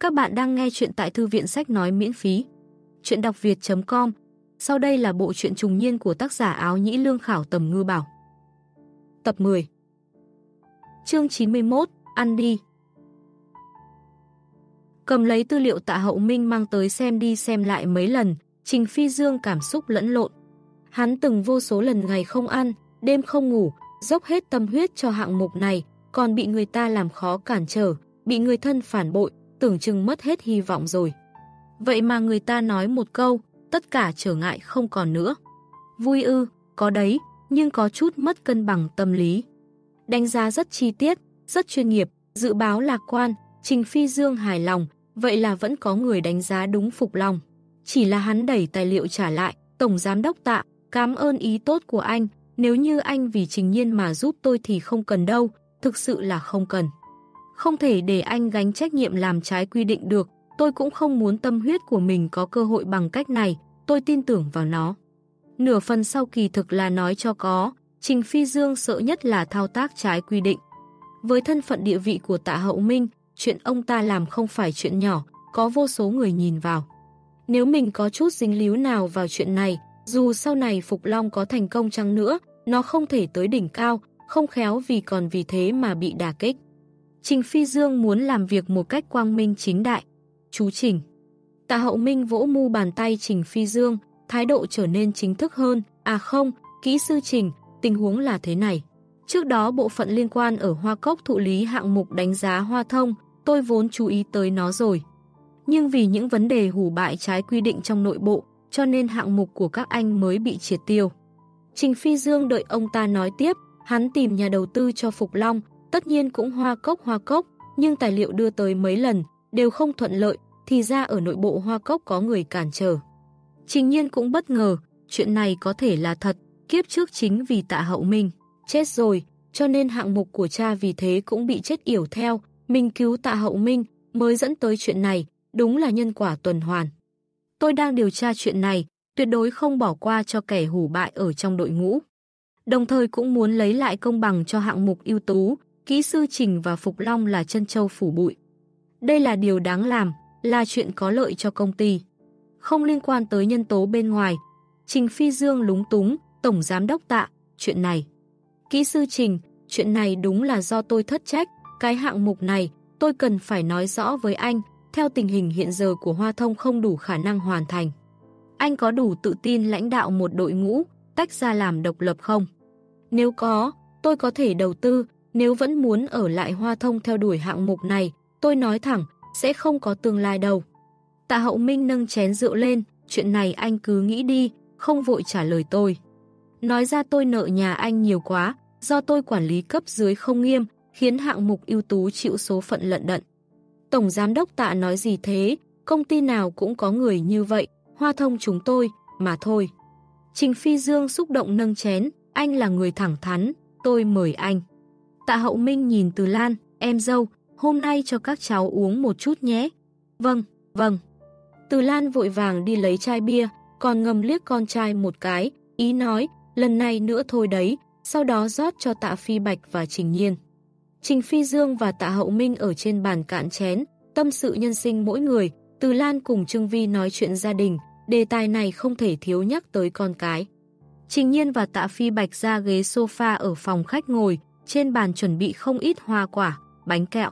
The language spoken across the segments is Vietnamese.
Các bạn đang nghe chuyện tại thư viện sách nói miễn phí. Chuyện đọc việt.com Sau đây là bộ truyện trùng niên của tác giả áo nhĩ lương khảo tầm ngư bảo. Tập 10 Chương 91 Ăn đi Cầm lấy tư liệu tạ hậu minh mang tới xem đi xem lại mấy lần, Trình Phi Dương cảm xúc lẫn lộn. Hắn từng vô số lần ngày không ăn, đêm không ngủ, dốc hết tâm huyết cho hạng mục này, còn bị người ta làm khó cản trở, bị người thân phản bội, tưởng chừng mất hết hy vọng rồi. Vậy mà người ta nói một câu, tất cả trở ngại không còn nữa. Vui ư, có đấy, nhưng có chút mất cân bằng tâm lý. Đánh giá rất chi tiết, rất chuyên nghiệp, dự báo lạc quan, Trình Phi Dương hài lòng, vậy là vẫn có người đánh giá đúng phục lòng. Chỉ là hắn đẩy tài liệu trả lại, Tổng Giám Đốc tạ, cảm ơn ý tốt của anh, nếu như anh vì trình nhiên mà giúp tôi thì không cần đâu, thực sự là không cần. Không thể để anh gánh trách nhiệm làm trái quy định được, tôi cũng không muốn tâm huyết của mình có cơ hội bằng cách này, tôi tin tưởng vào nó. Nửa phần sau kỳ thực là nói cho có, Trình Phi Dương sợ nhất là thao tác trái quy định. Với thân phận địa vị của tạ hậu minh, chuyện ông ta làm không phải chuyện nhỏ, có vô số người nhìn vào. Nếu mình có chút dính líu nào vào chuyện này, dù sau này Phục Long có thành công chăng nữa, nó không thể tới đỉnh cao, không khéo vì còn vì thế mà bị đả kích. Trình Phi Dương muốn làm việc một cách quang minh chính đại. Chú Trình. Tạ Hậu Minh vỗ mu bàn tay Trình Phi Dương, thái độ trở nên chính thức hơn. À không, kỹ sư Trình, tình huống là thế này. Trước đó bộ phận liên quan ở Hoa Cốc thụ lý hạng mục đánh giá hoa thông, tôi vốn chú ý tới nó rồi. Nhưng vì những vấn đề hủ bại trái quy định trong nội bộ, cho nên hạng mục của các anh mới bị triệt tiêu. Trình Phi Dương đợi ông ta nói tiếp, hắn tìm nhà đầu tư cho Phục Long, tất nhiên cũng hoa cốc hoa cốc, nhưng tài liệu đưa tới mấy lần, đều không thuận lợi, thì ra ở nội bộ hoa cốc có người cản trở. Trình nhiên cũng bất ngờ, chuyện này có thể là thật, kiếp trước chính vì tạ hậu minh, chết rồi, cho nên hạng mục của cha vì thế cũng bị chết yểu theo, mình cứu tạ hậu minh mới dẫn tới chuyện này, đúng là nhân quả tuần hoàn. Tôi đang điều tra chuyện này, tuyệt đối không bỏ qua cho kẻ hủ bại ở trong đội ngũ. Đồng thời cũng muốn lấy lại công bằng cho hạng mục ưu tú, kỹ sư Trình và Phục Long là chân châu phủ bụi. Đây là điều đáng làm, là chuyện có lợi cho công ty. Không liên quan tới nhân tố bên ngoài. Trình Phi Dương lúng túng, Tổng Giám Đốc tạ, chuyện này. Kỹ sư Trình, chuyện này đúng là do tôi thất trách, cái hạng mục này tôi cần phải nói rõ với anh, theo tình hình hiện giờ của Hoa Thông không đủ khả năng hoàn thành. Anh có đủ tự tin lãnh đạo một đội ngũ, tách ra làm độc lập không? Nếu có, tôi có thể đầu tư, nếu vẫn muốn ở lại Hoa Thông theo đuổi hạng mục này, tôi nói thẳng, sẽ không có tương lai đâu. Tạ Hậu Minh nâng chén rượu lên, chuyện này anh cứ nghĩ đi, không vội trả lời tôi. Nói ra tôi nợ nhà anh nhiều quá, do tôi quản lý cấp dưới không nghiêm, khiến hạng mục ưu tú chịu số phận lận đận. Tổng Giám đốc Tạ nói gì thế, công ty nào cũng có người như vậy, Hoa Thông chúng tôi, mà thôi. Trình Phi Dương xúc động nâng chén, anh là người thẳng thắn, tôi mời anh. Tạ Hậu Minh nhìn Từ Lan, em dâu, hôm nay cho các cháu uống một chút nhé. Vâng, vâng. Từ Lan vội vàng đi lấy chai bia, còn ngầm liếc con trai một cái, ý nói, lần này nữa thôi đấy, sau đó rót cho Tạ Phi Bạch và Trình Nhiên. Trình Phi Dương và Tạ Hậu Minh ở trên bàn cạn chén, tâm sự nhân sinh mỗi người, Từ Lan cùng Trương Vi nói chuyện gia đình, đề tài này không thể thiếu nhắc tới con cái. Trình Nhiên và Tạ Phi Bạch ra ghế sofa ở phòng khách ngồi, trên bàn chuẩn bị không ít hoa quả, bánh kẹo.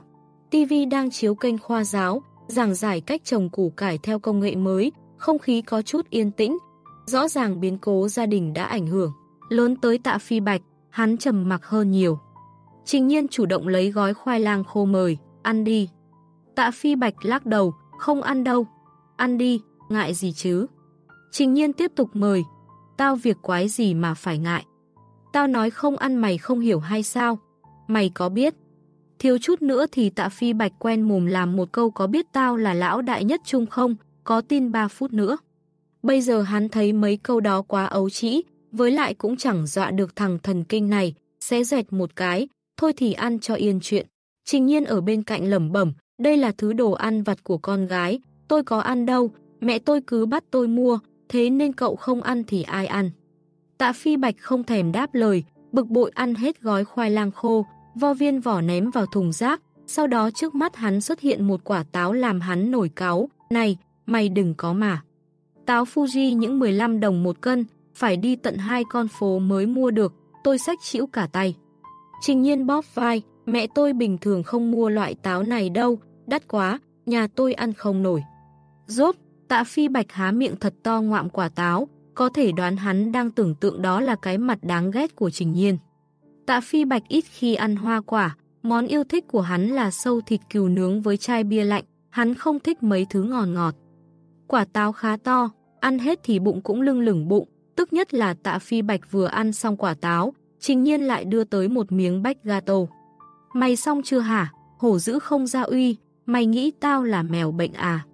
TV đang chiếu kênh khoa giáo, giảng giải cách trồng củ cải theo công nghệ mới, không khí có chút yên tĩnh. Rõ ràng biến cố gia đình đã ảnh hưởng. Lớn tới tạ phi bạch, hắn trầm mặc hơn nhiều. Trình nhiên chủ động lấy gói khoai lang khô mời, ăn đi. Tạ phi bạch lắc đầu, không ăn đâu. Ăn đi, ngại gì chứ. Trình nhiên tiếp tục mời, tao việc quái gì mà phải ngại. Tao nói không ăn mày không hiểu hay sao? Mày có biết? Thiếu chút nữa thì tạ phi bạch quen mồm làm một câu có biết tao là lão đại nhất chung không? Có tin 3 phút nữa. Bây giờ hắn thấy mấy câu đó quá ấu trĩ, với lại cũng chẳng dọa được thằng thần kinh này, xé dẹt một cái, thôi thì ăn cho yên chuyện. Trình nhiên ở bên cạnh lẩm bẩm, đây là thứ đồ ăn vặt của con gái, tôi có ăn đâu, mẹ tôi cứ bắt tôi mua, thế nên cậu không ăn thì ai ăn. Tạ Phi Bạch không thèm đáp lời, bực bội ăn hết gói khoai lang khô, vo viên vỏ ném vào thùng rác, sau đó trước mắt hắn xuất hiện một quả táo làm hắn nổi cáo, này, mày đừng có mà. Táo Fuji những 15 đồng một cân, phải đi tận hai con phố mới mua được, tôi sách chịu cả tay. Trình nhiên bóp vai, mẹ tôi bình thường không mua loại táo này đâu, đắt quá, nhà tôi ăn không nổi. Rốt, tạ phi bạch há miệng thật to ngoạm quả táo, có thể đoán hắn đang tưởng tượng đó là cái mặt đáng ghét của Trình Nhiên. Tạ Phi Bạch ít khi ăn hoa quả, món yêu thích của hắn là sâu thịt cừu nướng với chai bia lạnh, hắn không thích mấy thứ ngọt ngọt. Quả táo khá to, ăn hết thì bụng cũng lưng lửng bụng, tức nhất là Tạ Phi Bạch vừa ăn xong quả táo, Trình Nhiên lại đưa tới một miếng bách gato. Mày xong chưa hả? Hổ dữ không ra uy, mày nghĩ tao là mèo bệnh à?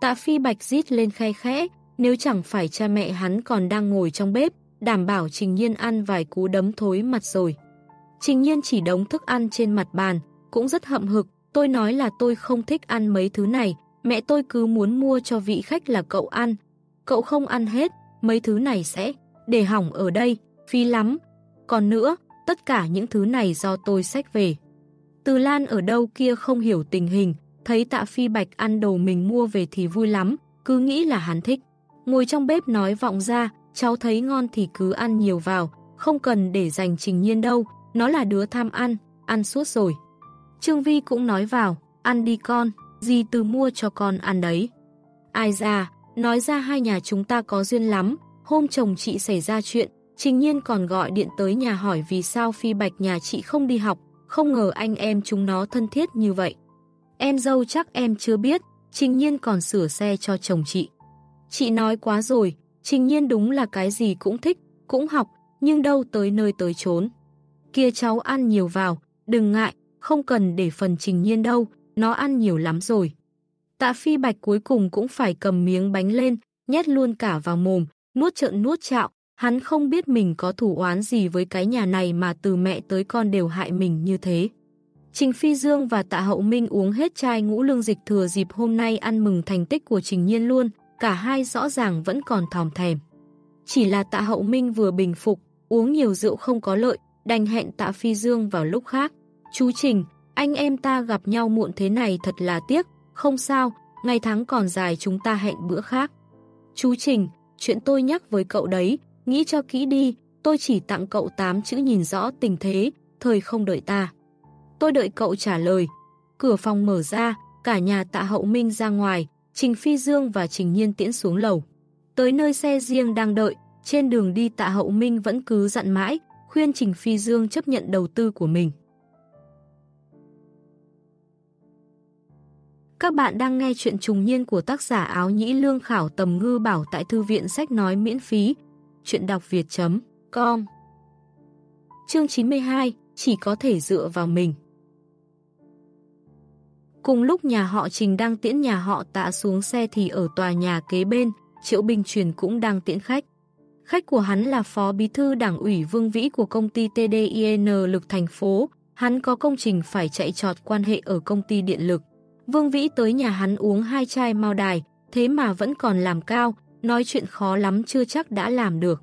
Tạ Phi Bạch rít lên khe khẽ, nếu chẳng phải cha mẹ hắn còn đang ngồi trong bếp, đảm bảo Trình Nhiên ăn vài cú đấm thối mặt rồi. Trình Nhiên chỉ đống thức ăn trên mặt bàn, cũng rất hậm hực, tôi nói là tôi không thích ăn mấy thứ này, mẹ tôi cứ muốn mua cho vị khách là cậu ăn. Cậu không ăn hết, mấy thứ này sẽ để hỏng ở đây, phí lắm. Còn nữa, tất cả những thứ này do tôi xách về. Từ Lan ở đâu kia không hiểu tình hình, thấy tạ phi bạch ăn đồ mình mua về thì vui lắm, cứ nghĩ là hắn thích. Ngồi trong bếp nói vọng ra, cháu thấy ngon thì cứ ăn nhiều vào, không cần để dành trình nhiên đâu, nó là đứa tham ăn, ăn suốt rồi. Trương Vi cũng nói vào, ăn đi con, gì từ mua cho con ăn đấy. Ai ra, nói ra hai nhà chúng ta có duyên lắm, hôm chồng chị xảy ra chuyện, trình nhiên còn gọi điện tới nhà hỏi vì sao phi bạch nhà chị không đi học, không ngờ anh em chúng nó thân thiết như vậy. Em dâu chắc em chưa biết, trình nhiên còn sửa xe cho chồng chị. Chị nói quá rồi, trình nhiên đúng là cái gì cũng thích, cũng học, nhưng đâu tới nơi tới chốn. Kia cháu ăn nhiều vào, đừng ngại, không cần để phần trình nhiên đâu, nó ăn nhiều lắm rồi. Tạ phi bạch cuối cùng cũng phải cầm miếng bánh lên, nhét luôn cả vào mồm, nuốt trợn nuốt chạo, hắn không biết mình có thủ oán gì với cái nhà này mà từ mẹ tới con đều hại mình như thế. Trình Phi Dương và Tạ Hậu Minh uống hết chai ngũ lương dịch thừa dịp hôm nay ăn mừng thành tích của Trình Nhiên luôn, cả hai rõ ràng vẫn còn thòm thèm. Chỉ là tạ hậu minh vừa bình phục, uống nhiều rượu không có lợi, đành hẹn tạ phi dương vào lúc khác. Chú Trình, anh em ta gặp nhau muộn thế này thật là tiếc, không sao, ngày tháng còn dài chúng ta hẹn bữa khác. Chú Trình, chuyện tôi nhắc với cậu đấy, nghĩ cho kỹ đi, tôi chỉ tặng cậu 8 chữ nhìn rõ tình thế, thời không đợi ta. Tôi đợi cậu trả lời. Cửa phòng mở ra, cả nhà tạ hậu minh ra ngoài, Trình Phi Dương và Trình Nhiên tiễn xuống lầu. Tới nơi xe riêng đang đợi, trên đường đi tạ hậu minh vẫn cứ dặn mãi, khuyên Trình Phi Dương chấp nhận đầu tư của mình. Các bạn đang nghe chuyện trùng niên của tác giả áo nhĩ lương khảo tầm ngư bảo tại thư viện sách nói miễn phí. Chuyện đọc việt.com Chương 92 Chỉ có thể dựa vào mình Cùng lúc nhà họ Trình đang tiễn nhà họ tạ xuống xe thì ở tòa nhà kế bên, Triệu Bình Truyền cũng đang tiễn khách. Khách của hắn là Phó Bí thư Đảng ủy Vương Vĩ của công ty TDIN lực thành phố. Hắn có công trình phải chạy trọt quan hệ ở công ty điện lực. Vương Vĩ tới nhà hắn uống hai chai mao đài, thế mà vẫn còn làm cao, nói chuyện khó lắm chưa chắc đã làm được.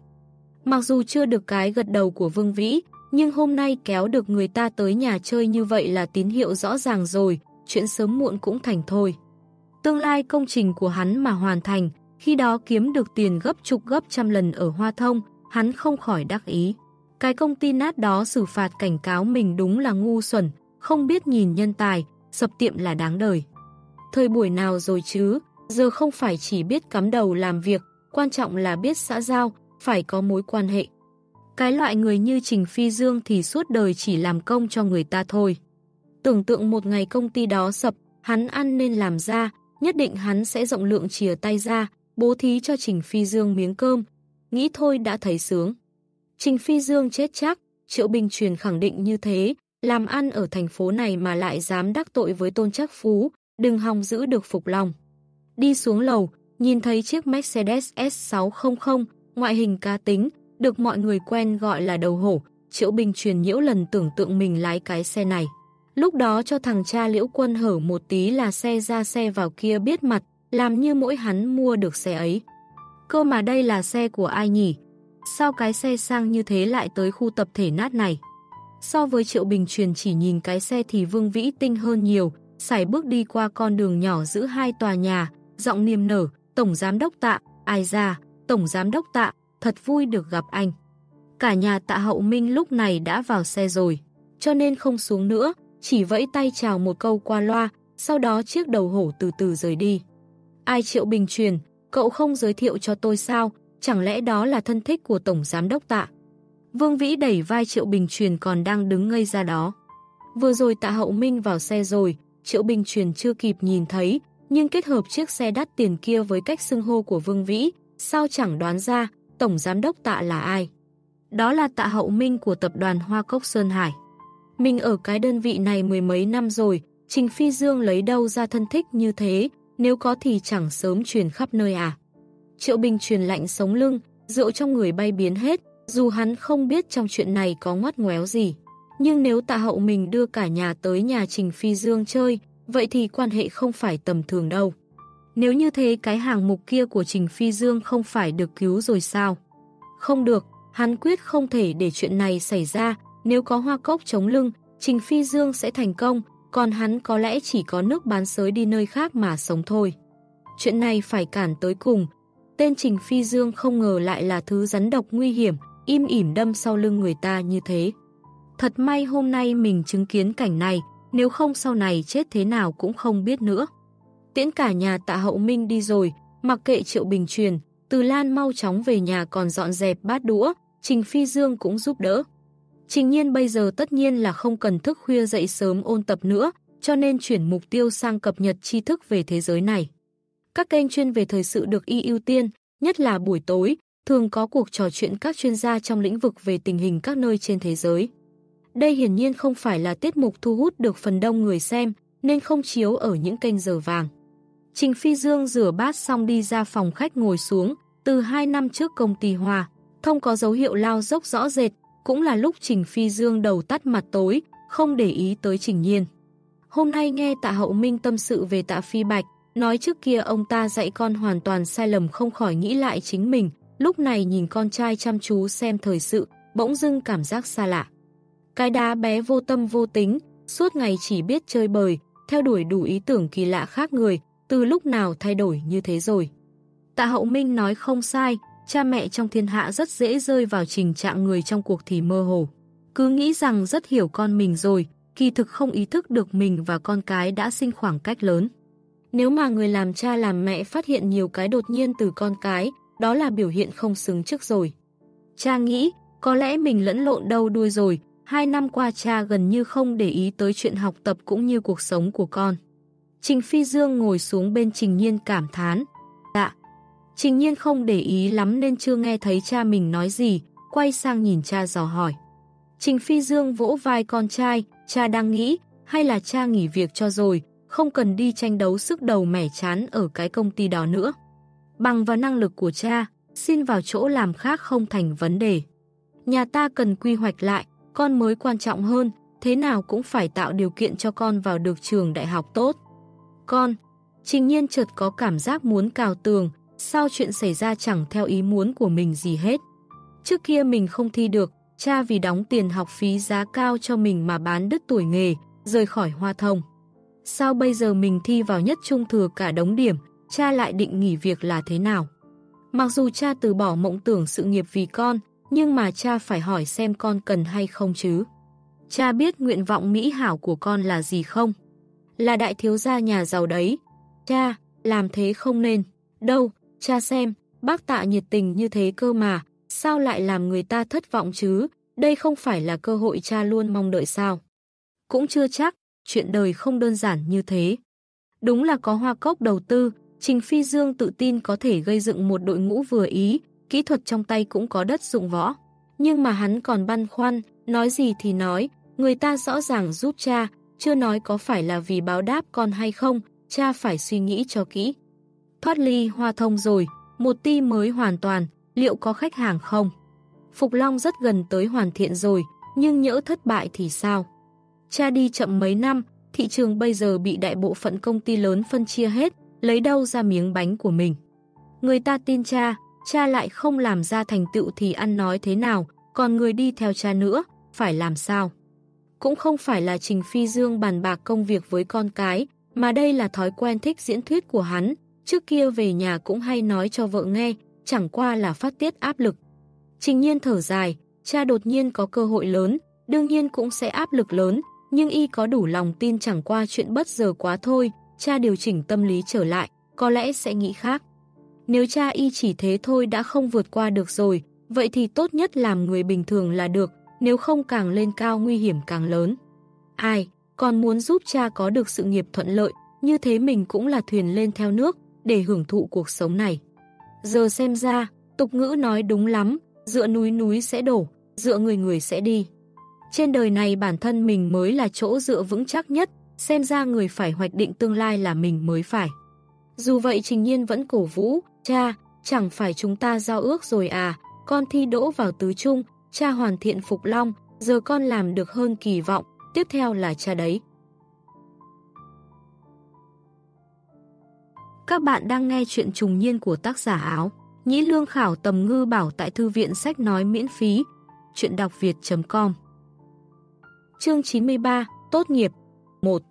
Mặc dù chưa được cái gật đầu của Vương Vĩ, nhưng hôm nay kéo được người ta tới nhà chơi như vậy là tín hiệu rõ ràng rồi, chuyện sớm muộn cũng thành thôi. Tương lai công trình của hắn mà hoàn thành, khi đó kiếm được tiền gấp chục gấp trăm lần ở Hoa Thông, hắn không khỏi đắc ý. Cái công ty nát đó xử phạt cảnh cáo mình đúng là ngu xuẩn, không biết nhìn nhân tài, sập tiệm là đáng đời. Thời buổi nào rồi chứ, giờ không phải chỉ biết cắm đầu làm việc, quan trọng là biết xã giao, phải có mối quan hệ. Cái loại người như Trình Phi Dương thì suốt đời chỉ làm công cho người ta thôi. Tưởng tượng một ngày công ty đó sập, hắn ăn nên làm ra, nhất định hắn sẽ rộng lượng chìa tay ra, bố thí cho Trình Phi Dương miếng cơm. Nghĩ thôi đã thấy sướng. Trình Phi Dương chết chắc, Triệu Bình truyền khẳng định như thế, làm ăn ở thành phố này mà lại dám đắc tội với tôn chắc phú, đừng hòng giữ được phục lòng. Đi xuống lầu, nhìn thấy chiếc Mercedes S600, ngoại hình cá tính, được mọi người quen gọi là đầu hổ, Triệu Bình truyền nhiễu lần tưởng tượng mình lái cái xe này. Lúc đó cho thằng cha liễu quân hở một tí là xe ra xe vào kia biết mặt, làm như mỗi hắn mua được xe ấy. Cơ mà đây là xe của ai nhỉ? Sao cái xe sang như thế lại tới khu tập thể nát này? So với Triệu Bình truyền chỉ nhìn cái xe thì Vương Vĩ tinh hơn nhiều, sải bước đi qua con đường nhỏ giữa hai tòa nhà, giọng niềm nở, Tổng Giám Đốc Tạ, ai ra, Tổng Giám Đốc Tạ, thật vui được gặp anh. Cả nhà Tạ Hậu Minh lúc này đã vào xe rồi, cho nên không xuống nữa, chỉ vẫy tay chào một câu qua loa, sau đó chiếc đầu hổ từ từ rời đi. Ai Triệu Bình truyền, cậu không giới thiệu cho tôi sao, chẳng lẽ đó là thân thích của Tổng Giám Đốc Tạ? Vương Vĩ đẩy vai Triệu Bình truyền còn đang đứng ngây ra đó. Vừa rồi Tạ Hậu Minh vào xe rồi, Triệu Bình truyền chưa kịp nhìn thấy, nhưng kết hợp chiếc xe đắt tiền kia với cách xưng hô của Vương Vĩ, sao chẳng đoán ra Tổng Giám Đốc Tạ là ai? Đó là Tạ Hậu Minh của tập đoàn Hoa Cốc Sơn Hải. Mình ở cái đơn vị này mười mấy năm rồi, Trình Phi Dương lấy đâu ra thân thích như thế, nếu có thì chẳng sớm truyền khắp nơi à. Triệu Bình truyền lạnh sống lưng, rượu trong người bay biến hết, dù hắn không biết trong chuyện này có ngoắt ngoéo gì. Nhưng nếu tạ hậu mình đưa cả nhà tới nhà Trình Phi Dương chơi, vậy thì quan hệ không phải tầm thường đâu. Nếu như thế cái hàng mục kia của Trình Phi Dương không phải được cứu rồi sao? Không được, hắn quyết không thể để chuyện này xảy ra, nếu có hoa cốc chống lưng, Trình Phi Dương sẽ thành công, còn hắn có lẽ chỉ có nước bán sới đi nơi khác mà sống thôi. Chuyện này phải cản tới cùng. Tên Trình Phi Dương không ngờ lại là thứ rắn độc nguy hiểm, im ỉm đâm sau lưng người ta như thế. Thật may hôm nay mình chứng kiến cảnh này, nếu không sau này chết thế nào cũng không biết nữa. Tiễn cả nhà tạ hậu minh đi rồi, mặc kệ triệu bình truyền, từ Lan mau chóng về nhà còn dọn dẹp bát đũa, Trình Phi Dương cũng giúp đỡ. Trình nhiên bây giờ tất nhiên là không cần thức khuya dậy sớm ôn tập nữa, cho nên chuyển mục tiêu sang cập nhật tri thức về thế giới này. Các kênh chuyên về thời sự được y ưu tiên, nhất là buổi tối, thường có cuộc trò chuyện các chuyên gia trong lĩnh vực về tình hình các nơi trên thế giới. Đây hiển nhiên không phải là tiết mục thu hút được phần đông người xem, nên không chiếu ở những kênh giờ vàng. Trình Phi Dương rửa bát xong đi ra phòng khách ngồi xuống, từ 2 năm trước công ty Hòa, thông có dấu hiệu lao dốc rõ rệt, cũng là lúc Trình Phi Dương đầu tắt mặt tối, không để ý tới Trình Nhiên. Hôm nay nghe tạ hậu minh tâm sự về tạ Phi Bạch, nói trước kia ông ta dạy con hoàn toàn sai lầm không khỏi nghĩ lại chính mình, lúc này nhìn con trai chăm chú xem thời sự, bỗng dưng cảm giác xa lạ. Cái đá bé vô tâm vô tính, suốt ngày chỉ biết chơi bời, theo đuổi đủ ý tưởng kỳ lạ khác người, từ lúc nào thay đổi như thế rồi. Tạ Hậu Minh nói không sai, cha mẹ trong thiên hạ rất dễ rơi vào trình trạng người trong cuộc thì mơ hồ. Cứ nghĩ rằng rất hiểu con mình rồi, kỳ thực không ý thức được mình và con cái đã sinh khoảng cách lớn. Nếu mà người làm cha làm mẹ phát hiện nhiều cái đột nhiên từ con cái, đó là biểu hiện không xứng trước rồi. Cha nghĩ, có lẽ mình lẫn lộn đâu đuôi rồi, hai năm qua cha gần như không để ý tới chuyện học tập cũng như cuộc sống của con. Trình Phi Dương ngồi xuống bên Trình Nhiên cảm thán. Trình Nhiên không để ý lắm nên chưa nghe thấy cha mình nói gì, quay sang nhìn cha dò hỏi. Trình Phi Dương vỗ vai con trai, cha đang nghĩ, hay là cha nghỉ việc cho rồi, không cần đi tranh đấu sức đầu mẻ chán ở cái công ty đó nữa. Bằng vào năng lực của cha, xin vào chỗ làm khác không thành vấn đề. Nhà ta cần quy hoạch lại, con mới quan trọng hơn, thế nào cũng phải tạo điều kiện cho con vào được trường đại học tốt. Con, trình nhiên chợt có cảm giác muốn cào tường, sao chuyện xảy ra chẳng theo ý muốn của mình gì hết. Trước kia mình không thi được, cha vì đóng tiền học phí giá cao cho mình mà bán đứt tuổi nghề, rời khỏi hoa thông. Sao bây giờ mình thi vào nhất trung thừa cả đống điểm, cha lại định nghỉ việc là thế nào? Mặc dù cha từ bỏ mộng tưởng sự nghiệp vì con, nhưng mà cha phải hỏi xem con cần hay không chứ. Cha biết nguyện vọng mỹ hảo của con là gì không? Là đại thiếu gia nhà giàu đấy. Cha, làm thế không nên. Đâu, cha xem, bác tạ nhiệt tình như thế cơ mà, sao lại làm người ta thất vọng chứ? Đây không phải là cơ hội cha luôn mong đợi sao? Cũng chưa chắc, chuyện đời không đơn giản như thế. Đúng là có hoa cốc đầu tư, Trình Phi Dương tự tin có thể gây dựng một đội ngũ vừa ý, kỹ thuật trong tay cũng có đất dụng võ. Nhưng mà hắn còn băn khoăn, nói gì thì nói, người ta rõ ràng giúp cha, chưa nói có phải là vì báo đáp con hay không, cha phải suy nghĩ cho kỹ. Thoát ly hoa thông rồi, một ti mới hoàn toàn, liệu có khách hàng không? Phục Long rất gần tới hoàn thiện rồi, nhưng nhỡ thất bại thì sao? Cha đi chậm mấy năm, thị trường bây giờ bị đại bộ phận công ty lớn phân chia hết, lấy đâu ra miếng bánh của mình. Người ta tin cha, cha lại không làm ra thành tựu thì ăn nói thế nào, còn người đi theo cha nữa, phải làm sao? Cũng không phải là Trình Phi Dương bàn bạc công việc với con cái, mà đây là thói quen thích diễn thuyết của hắn. Trước kia về nhà cũng hay nói cho vợ nghe, chẳng qua là phát tiết áp lực. Trình nhiên thở dài, cha đột nhiên có cơ hội lớn, đương nhiên cũng sẽ áp lực lớn, nhưng y có đủ lòng tin chẳng qua chuyện bất giờ quá thôi, cha điều chỉnh tâm lý trở lại, có lẽ sẽ nghĩ khác. Nếu cha y chỉ thế thôi đã không vượt qua được rồi, vậy thì tốt nhất làm người bình thường là được, nếu không càng lên cao nguy hiểm càng lớn. Ai, còn muốn giúp cha có được sự nghiệp thuận lợi, như thế mình cũng là thuyền lên theo nước, để hưởng thụ cuộc sống này. Giờ xem ra, tục ngữ nói đúng lắm, dựa núi núi sẽ đổ, dựa người người sẽ đi. Trên đời này bản thân mình mới là chỗ dựa vững chắc nhất, xem ra người phải hoạch định tương lai là mình mới phải. Dù vậy Trình Nhiên vẫn cổ vũ, cha, chẳng phải chúng ta giao ước rồi à, con thi đỗ vào tứ trung, cha hoàn thiện Phục Long, giờ con làm được hơn kỳ vọng, tiếp theo là cha đấy. Các bạn đang nghe chuyện trùng niên của tác giả áo. Nhĩ lương khảo tầm ngư bảo tại thư viện sách nói miễn phí. Chuyện đọc việt.com Chương 93 Tốt nghiệp 1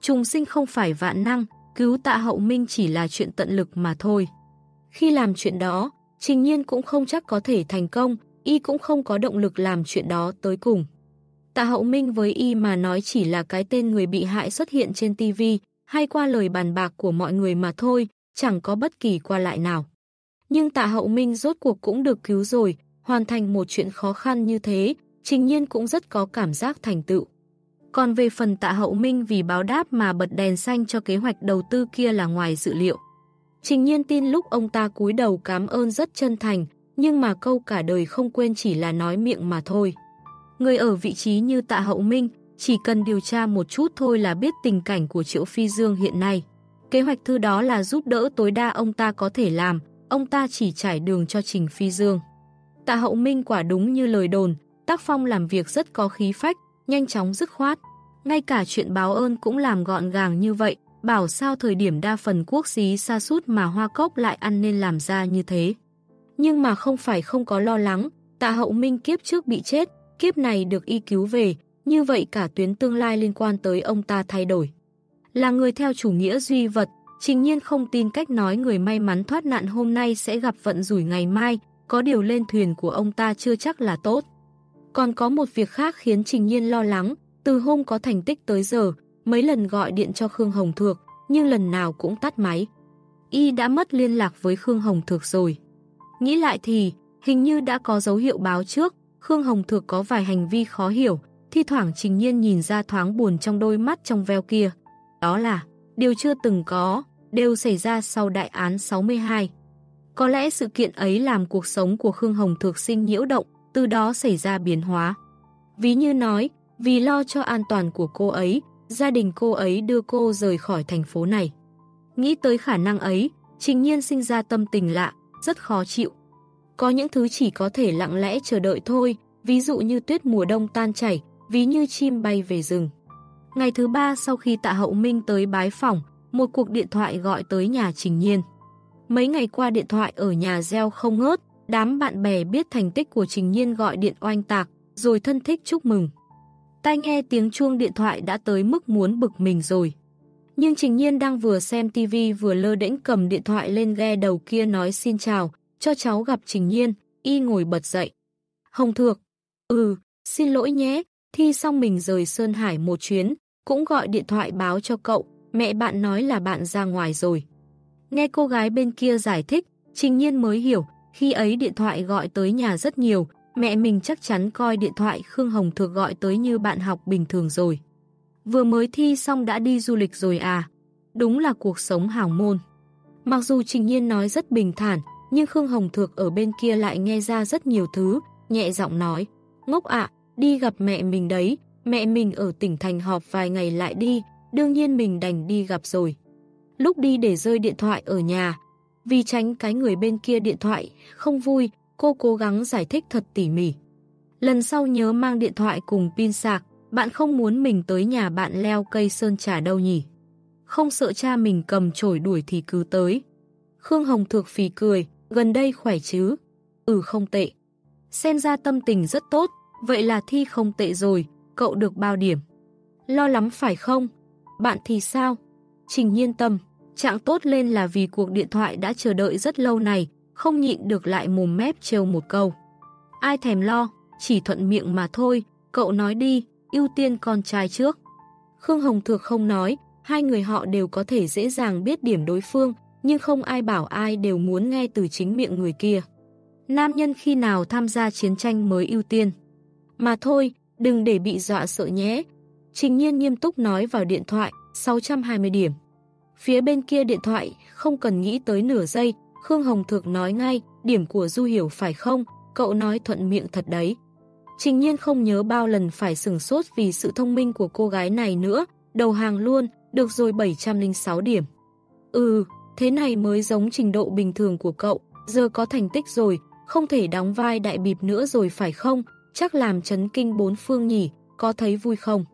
Trùng sinh không phải vạn năng, cứu tạ hậu minh chỉ là chuyện tận lực mà thôi. Khi làm chuyện đó, trình nhiên cũng không chắc có thể thành công, y cũng không có động lực làm chuyện đó tới cùng. Tạ hậu minh với y mà nói chỉ là cái tên người bị hại xuất hiện trên TV hay qua lời bàn bạc của mọi người mà thôi, chẳng có bất kỳ qua lại nào. Nhưng tạ hậu minh rốt cuộc cũng được cứu rồi, hoàn thành một chuyện khó khăn như thế, trình nhiên cũng rất có cảm giác thành tựu. Còn về phần tạ hậu minh vì báo đáp mà bật đèn xanh cho kế hoạch đầu tư kia là ngoài dự liệu. Trình nhiên tin lúc ông ta cúi đầu cảm ơn rất chân thành, nhưng mà câu cả đời không quên chỉ là nói miệng mà thôi. Người ở vị trí như tạ hậu minh, chỉ cần điều tra một chút thôi là biết tình cảnh của Triệu Phi Dương hiện nay. Kế hoạch thư đó là giúp đỡ tối đa ông ta có thể làm, ông ta chỉ trải đường cho Trình Phi Dương. Tạ hậu minh quả đúng như lời đồn, tác phong làm việc rất có khí phách, nhanh chóng dứt khoát. Ngay cả chuyện báo ơn cũng làm gọn gàng như vậy, bảo sao thời điểm đa phần quốc xí xa sút mà hoa cốc lại ăn nên làm ra như thế. Nhưng mà không phải không có lo lắng, tạ hậu minh kiếp trước bị chết, kiếp này được y cứu về, như vậy cả tuyến tương lai liên quan tới ông ta thay đổi. Là người theo chủ nghĩa duy vật, trình nhiên không tin cách nói người may mắn thoát nạn hôm nay sẽ gặp vận rủi ngày mai, có điều lên thuyền của ông ta chưa chắc là tốt. Còn có một việc khác khiến Trình Nhiên lo lắng, từ hôm có thành tích tới giờ, mấy lần gọi điện cho Khương Hồng Thược, nhưng lần nào cũng tắt máy. Y đã mất liên lạc với Khương Hồng Thược rồi. Nghĩ lại thì, hình như đã có dấu hiệu báo trước, Khương Hồng Thược có vài hành vi khó hiểu, thi thoảng Trình Nhiên nhìn ra thoáng buồn trong đôi mắt trong veo kia. Đó là, điều chưa từng có, đều xảy ra sau đại án 62. Có lẽ sự kiện ấy làm cuộc sống của Khương Hồng Thược sinh nhiễu động, từ đó xảy ra biến hóa. Ví như nói, vì lo cho an toàn của cô ấy, gia đình cô ấy đưa cô rời khỏi thành phố này. Nghĩ tới khả năng ấy, trình nhiên sinh ra tâm tình lạ, rất khó chịu. Có những thứ chỉ có thể lặng lẽ chờ đợi thôi, ví dụ như tuyết mùa đông tan chảy, ví như chim bay về rừng. Ngày thứ ba sau khi tạ hậu minh tới bái phòng, một cuộc điện thoại gọi tới nhà trình nhiên. Mấy ngày qua điện thoại ở nhà gieo không ngớt, đám bạn bè biết thành tích của trình nhiên gọi điện oanh tạc, rồi thân thích chúc mừng. Tai nghe tiếng chuông điện thoại đã tới mức muốn bực mình rồi. Nhưng Trình Nhiên đang vừa xem tivi vừa lơ đễnh cầm điện thoại lên ghe đầu kia nói xin chào, cho cháu gặp Trình Nhiên, y ngồi bật dậy. Hồng Thược, ừ, xin lỗi nhé, thi xong mình rời Sơn Hải một chuyến, cũng gọi điện thoại báo cho cậu, mẹ bạn nói là bạn ra ngoài rồi. Nghe cô gái bên kia giải thích, Trình Nhiên mới hiểu, khi ấy điện thoại gọi tới nhà rất nhiều, mẹ mình chắc chắn coi điện thoại Khương Hồng Thược gọi tới như bạn học bình thường rồi. Vừa mới thi xong đã đi du lịch rồi à? Đúng là cuộc sống hào môn. Mặc dù Trình Nhiên nói rất bình thản, nhưng Khương Hồng Thược ở bên kia lại nghe ra rất nhiều thứ, nhẹ giọng nói, ngốc ạ, đi gặp mẹ mình đấy, mẹ mình ở tỉnh thành họp vài ngày lại đi, đương nhiên mình đành đi gặp rồi. Lúc đi để rơi điện thoại ở nhà, vì tránh cái người bên kia điện thoại không vui, cô cố gắng giải thích thật tỉ mỉ. Lần sau nhớ mang điện thoại cùng pin sạc, bạn không muốn mình tới nhà bạn leo cây sơn trà đâu nhỉ? Không sợ cha mình cầm chổi đuổi thì cứ tới. Khương Hồng Thược phì cười, gần đây khỏe chứ? Ừ không tệ. Xem ra tâm tình rất tốt, Vậy là thi không tệ rồi, cậu được bao điểm? Lo lắm phải không? Bạn thì sao? Trình nhiên tâm, trạng tốt lên là vì cuộc điện thoại đã chờ đợi rất lâu này, không nhịn được lại mồm mép trêu một câu. Ai thèm lo, chỉ thuận miệng mà thôi, cậu nói đi, ưu tiên con trai trước. Khương Hồng Thược không nói, hai người họ đều có thể dễ dàng biết điểm đối phương, nhưng không ai bảo ai đều muốn nghe từ chính miệng người kia. Nam nhân khi nào tham gia chiến tranh mới ưu tiên. Mà thôi, đừng để bị dọa sợ nhé. Trình nhiên nghiêm túc nói vào điện thoại, 620 điểm. Phía bên kia điện thoại, không cần nghĩ tới nửa giây, Khương Hồng Thược nói ngay, điểm của Du Hiểu phải không, cậu nói thuận miệng thật đấy. Trình nhiên không nhớ bao lần phải sửng sốt vì sự thông minh của cô gái này nữa, đầu hàng luôn, được rồi 706 điểm. Ừ, thế này mới giống trình độ bình thường của cậu, giờ có thành tích rồi, không thể đóng vai đại bịp nữa rồi phải không, chắc làm chấn kinh bốn phương nhỉ, có thấy vui không?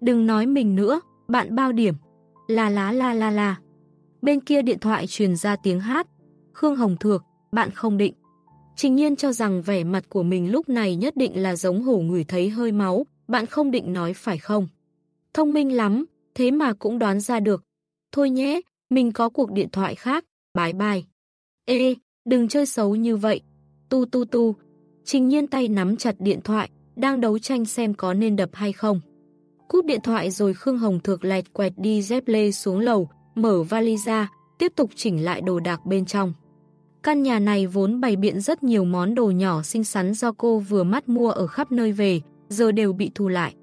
Đừng nói mình nữa, bạn bao điểm. La lá la la la. Bên kia điện thoại truyền ra tiếng hát. Khương Hồng Thược, bạn không định. Trình nhiên cho rằng vẻ mặt của mình lúc này nhất định là giống hổ người thấy hơi máu, bạn không định nói phải không? Thông minh lắm, thế mà cũng đoán ra được. Thôi nhé, mình có cuộc điện thoại khác, bye bye. Ê, đừng chơi xấu như vậy. Tu tu tu. Trình nhiên tay nắm chặt điện thoại, đang đấu tranh xem có nên đập hay không. Cúp điện thoại rồi Khương Hồng Thược lẹt quẹt đi dép lê xuống lầu, mở vali ra, tiếp tục chỉnh lại đồ đạc bên trong. Căn nhà này vốn bày biện rất nhiều món đồ nhỏ xinh xắn do cô vừa mắt mua ở khắp nơi về, giờ đều bị thu lại.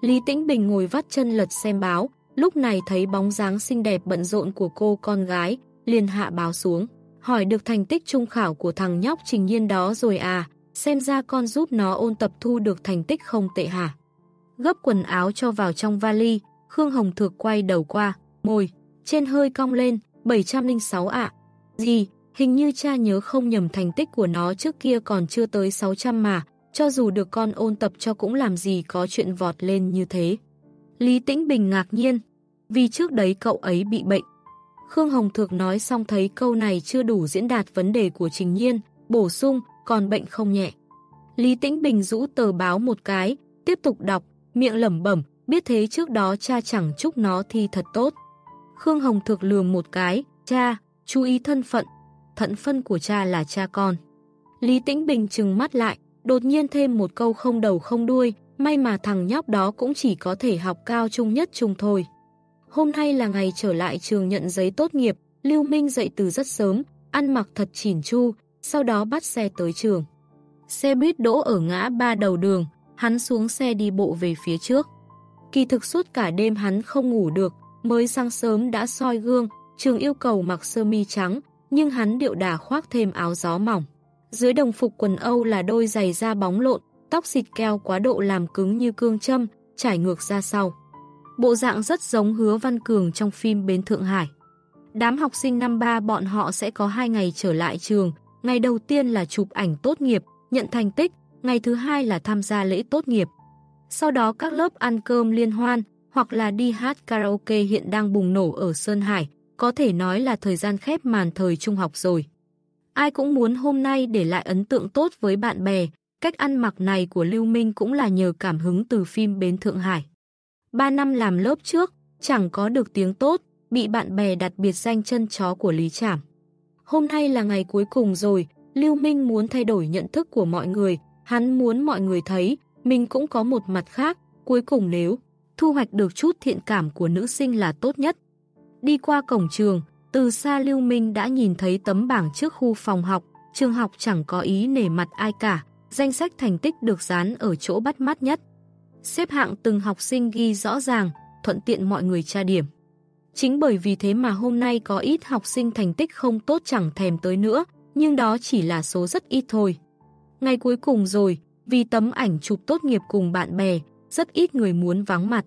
Lý Tĩnh Bình ngồi vắt chân lật xem báo, lúc này thấy bóng dáng xinh đẹp bận rộn của cô con gái, liền hạ báo xuống. Hỏi được thành tích trung khảo của thằng nhóc trình nhiên đó rồi à, xem ra con giúp nó ôn tập thu được thành tích không tệ hả. Gấp quần áo cho vào trong vali, Khương Hồng Thược quay đầu qua, môi, trên hơi cong lên, 706 ạ. Gì, hình như cha nhớ không nhầm thành tích của nó trước kia còn chưa tới 600 mà, cho dù được con ôn tập cho cũng làm gì có chuyện vọt lên như thế. Lý Tĩnh Bình ngạc nhiên, vì trước đấy cậu ấy bị bệnh. Khương Hồng Thược nói xong thấy câu này chưa đủ diễn đạt vấn đề của Trình Nhiên, bổ sung, còn bệnh không nhẹ. Lý Tĩnh Bình rũ tờ báo một cái, tiếp tục đọc, miệng lẩm bẩm, biết thế trước đó cha chẳng chúc nó thi thật tốt. Khương Hồng thực lường một cái, cha, chú ý thân phận, thận phân của cha là cha con. Lý Tĩnh Bình trừng mắt lại, đột nhiên thêm một câu không đầu không đuôi, may mà thằng nhóc đó cũng chỉ có thể học cao trung nhất trung thôi. Hôm nay là ngày trở lại trường nhận giấy tốt nghiệp, Lưu Minh dậy từ rất sớm, ăn mặc thật chỉn chu, sau đó bắt xe tới trường. Xe buýt đỗ ở ngã ba đầu đường, hắn xuống xe đi bộ về phía trước. Kỳ thực suốt cả đêm hắn không ngủ được, mới sáng sớm đã soi gương, trường yêu cầu mặc sơ mi trắng, nhưng hắn điệu đà khoác thêm áo gió mỏng. Dưới đồng phục quần Âu là đôi giày da bóng lộn, tóc xịt keo quá độ làm cứng như cương châm, trải ngược ra sau. Bộ dạng rất giống hứa Văn Cường trong phim Bến Thượng Hải. Đám học sinh năm ba bọn họ sẽ có hai ngày trở lại trường, ngày đầu tiên là chụp ảnh tốt nghiệp, nhận thành tích, ngày thứ hai là tham gia lễ tốt nghiệp. Sau đó các lớp ăn cơm liên hoan, hoặc là đi hát karaoke hiện đang bùng nổ ở Sơn Hải, có thể nói là thời gian khép màn thời trung học rồi. Ai cũng muốn hôm nay để lại ấn tượng tốt với bạn bè, cách ăn mặc này của Lưu Minh cũng là nhờ cảm hứng từ phim Bến Thượng Hải. Ba năm làm lớp trước, chẳng có được tiếng tốt, bị bạn bè đặt biệt danh chân chó của Lý Trảm. Hôm nay là ngày cuối cùng rồi, Lưu Minh muốn thay đổi nhận thức của mọi người, hắn muốn mọi người thấy, mình cũng có một mặt khác, cuối cùng nếu thu hoạch được chút thiện cảm của nữ sinh là tốt nhất. Đi qua cổng trường, từ xa Lưu Minh đã nhìn thấy tấm bảng trước khu phòng học, trường học chẳng có ý nể mặt ai cả, danh sách thành tích được dán ở chỗ bắt mắt nhất. Xếp hạng từng học sinh ghi rõ ràng, thuận tiện mọi người tra điểm. Chính bởi vì thế mà hôm nay có ít học sinh thành tích không tốt chẳng thèm tới nữa, nhưng đó chỉ là số rất ít thôi. Ngày cuối cùng rồi, vì tấm ảnh chụp tốt nghiệp cùng bạn bè, rất ít người muốn vắng mặt.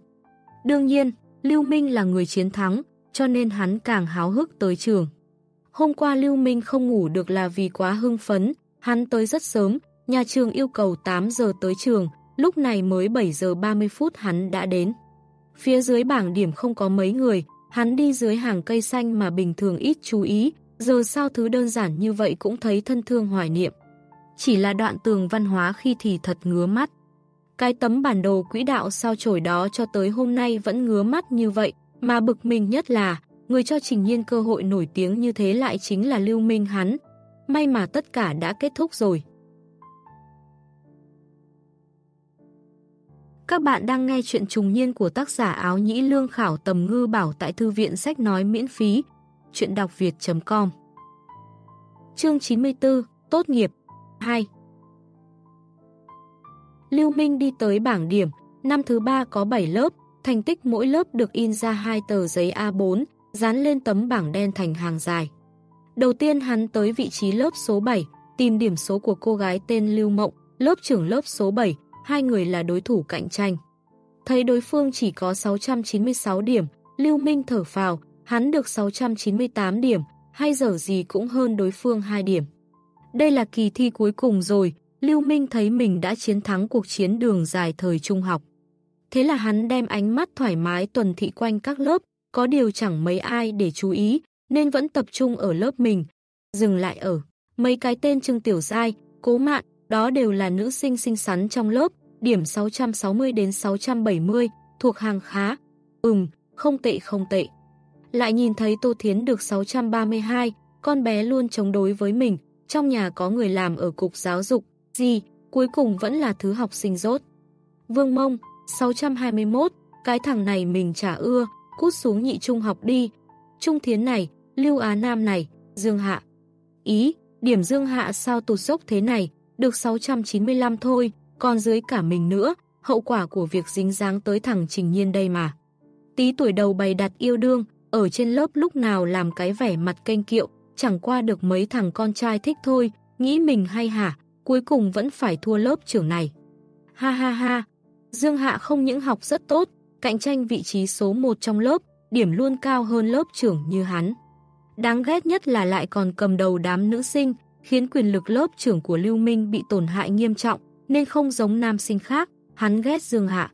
Đương nhiên, Lưu Minh là người chiến thắng, cho nên hắn càng háo hức tới trường. Hôm qua Lưu Minh không ngủ được là vì quá hưng phấn, hắn tới rất sớm, nhà trường yêu cầu 8 giờ tới trường, lúc này mới 7 giờ 30 phút hắn đã đến. Phía dưới bảng điểm không có mấy người, hắn đi dưới hàng cây xanh mà bình thường ít chú ý, giờ sao thứ đơn giản như vậy cũng thấy thân thương hoài niệm. Chỉ là đoạn tường văn hóa khi thì thật ngứa mắt. Cái tấm bản đồ quỹ đạo sao chổi đó cho tới hôm nay vẫn ngứa mắt như vậy, mà bực mình nhất là, người cho Trình Nhiên cơ hội nổi tiếng như thế lại chính là Lưu Minh hắn. May mà tất cả đã kết thúc rồi. Các bạn đang nghe chuyện trùng niên của tác giả áo nhĩ lương khảo tầm ngư bảo tại thư viện sách nói miễn phí. Chuyện đọc việt.com Chương 94 Tốt nghiệp. 2 Lưu Minh đi tới bảng điểm, năm thứ ba có 7 lớp, thành tích mỗi lớp được in ra hai tờ giấy A4, dán lên tấm bảng đen thành hàng dài. Đầu tiên hắn tới vị trí lớp số 7, tìm điểm số của cô gái tên Lưu Mộng, lớp trưởng lớp số 7, hai người là đối thủ cạnh tranh. Thấy đối phương chỉ có 696 điểm, Lưu Minh thở phào, hắn được 698 điểm, hay giờ gì cũng hơn đối phương 2 điểm. Đây là kỳ thi cuối cùng rồi, Lưu Minh thấy mình đã chiến thắng cuộc chiến đường dài thời trung học. Thế là hắn đem ánh mắt thoải mái tuần thị quanh các lớp, có điều chẳng mấy ai để chú ý, nên vẫn tập trung ở lớp mình. Dừng lại ở mấy cái tên Trương Tiểu Giai, Cố Mạn, đó đều là nữ sinh xinh xắn trong lớp, điểm 660 đến 670, thuộc hàng khá. Ừm, không tệ không tệ. Lại nhìn thấy Tô Thiến được 632, con bé luôn chống đối với mình, trong nhà có người làm ở cục giáo dục, gì, cuối cùng vẫn là thứ học sinh rốt. Vương Mông, 621, cái thằng này mình chả ưa, cút xuống nhị trung học đi. Trung Thiến này, Lưu Á Nam này, Dương Hạ. Ý, điểm Dương Hạ sao tụt dốc thế này, được 695 thôi, còn dưới cả mình nữa, hậu quả của việc dính dáng tới thằng Trình Nhiên đây mà. Tí tuổi đầu bày đặt yêu đương, ở trên lớp lúc nào làm cái vẻ mặt kênh kiệu, chẳng qua được mấy thằng con trai thích thôi, nghĩ mình hay hả, cuối cùng vẫn phải thua lớp trưởng này. Ha ha ha, Dương Hạ không những học rất tốt, cạnh tranh vị trí số 1 trong lớp, điểm luôn cao hơn lớp trưởng như hắn. Đáng ghét nhất là lại còn cầm đầu đám nữ sinh, khiến quyền lực lớp trưởng của Lưu Minh bị tổn hại nghiêm trọng, nên không giống nam sinh khác, hắn ghét Dương Hạ.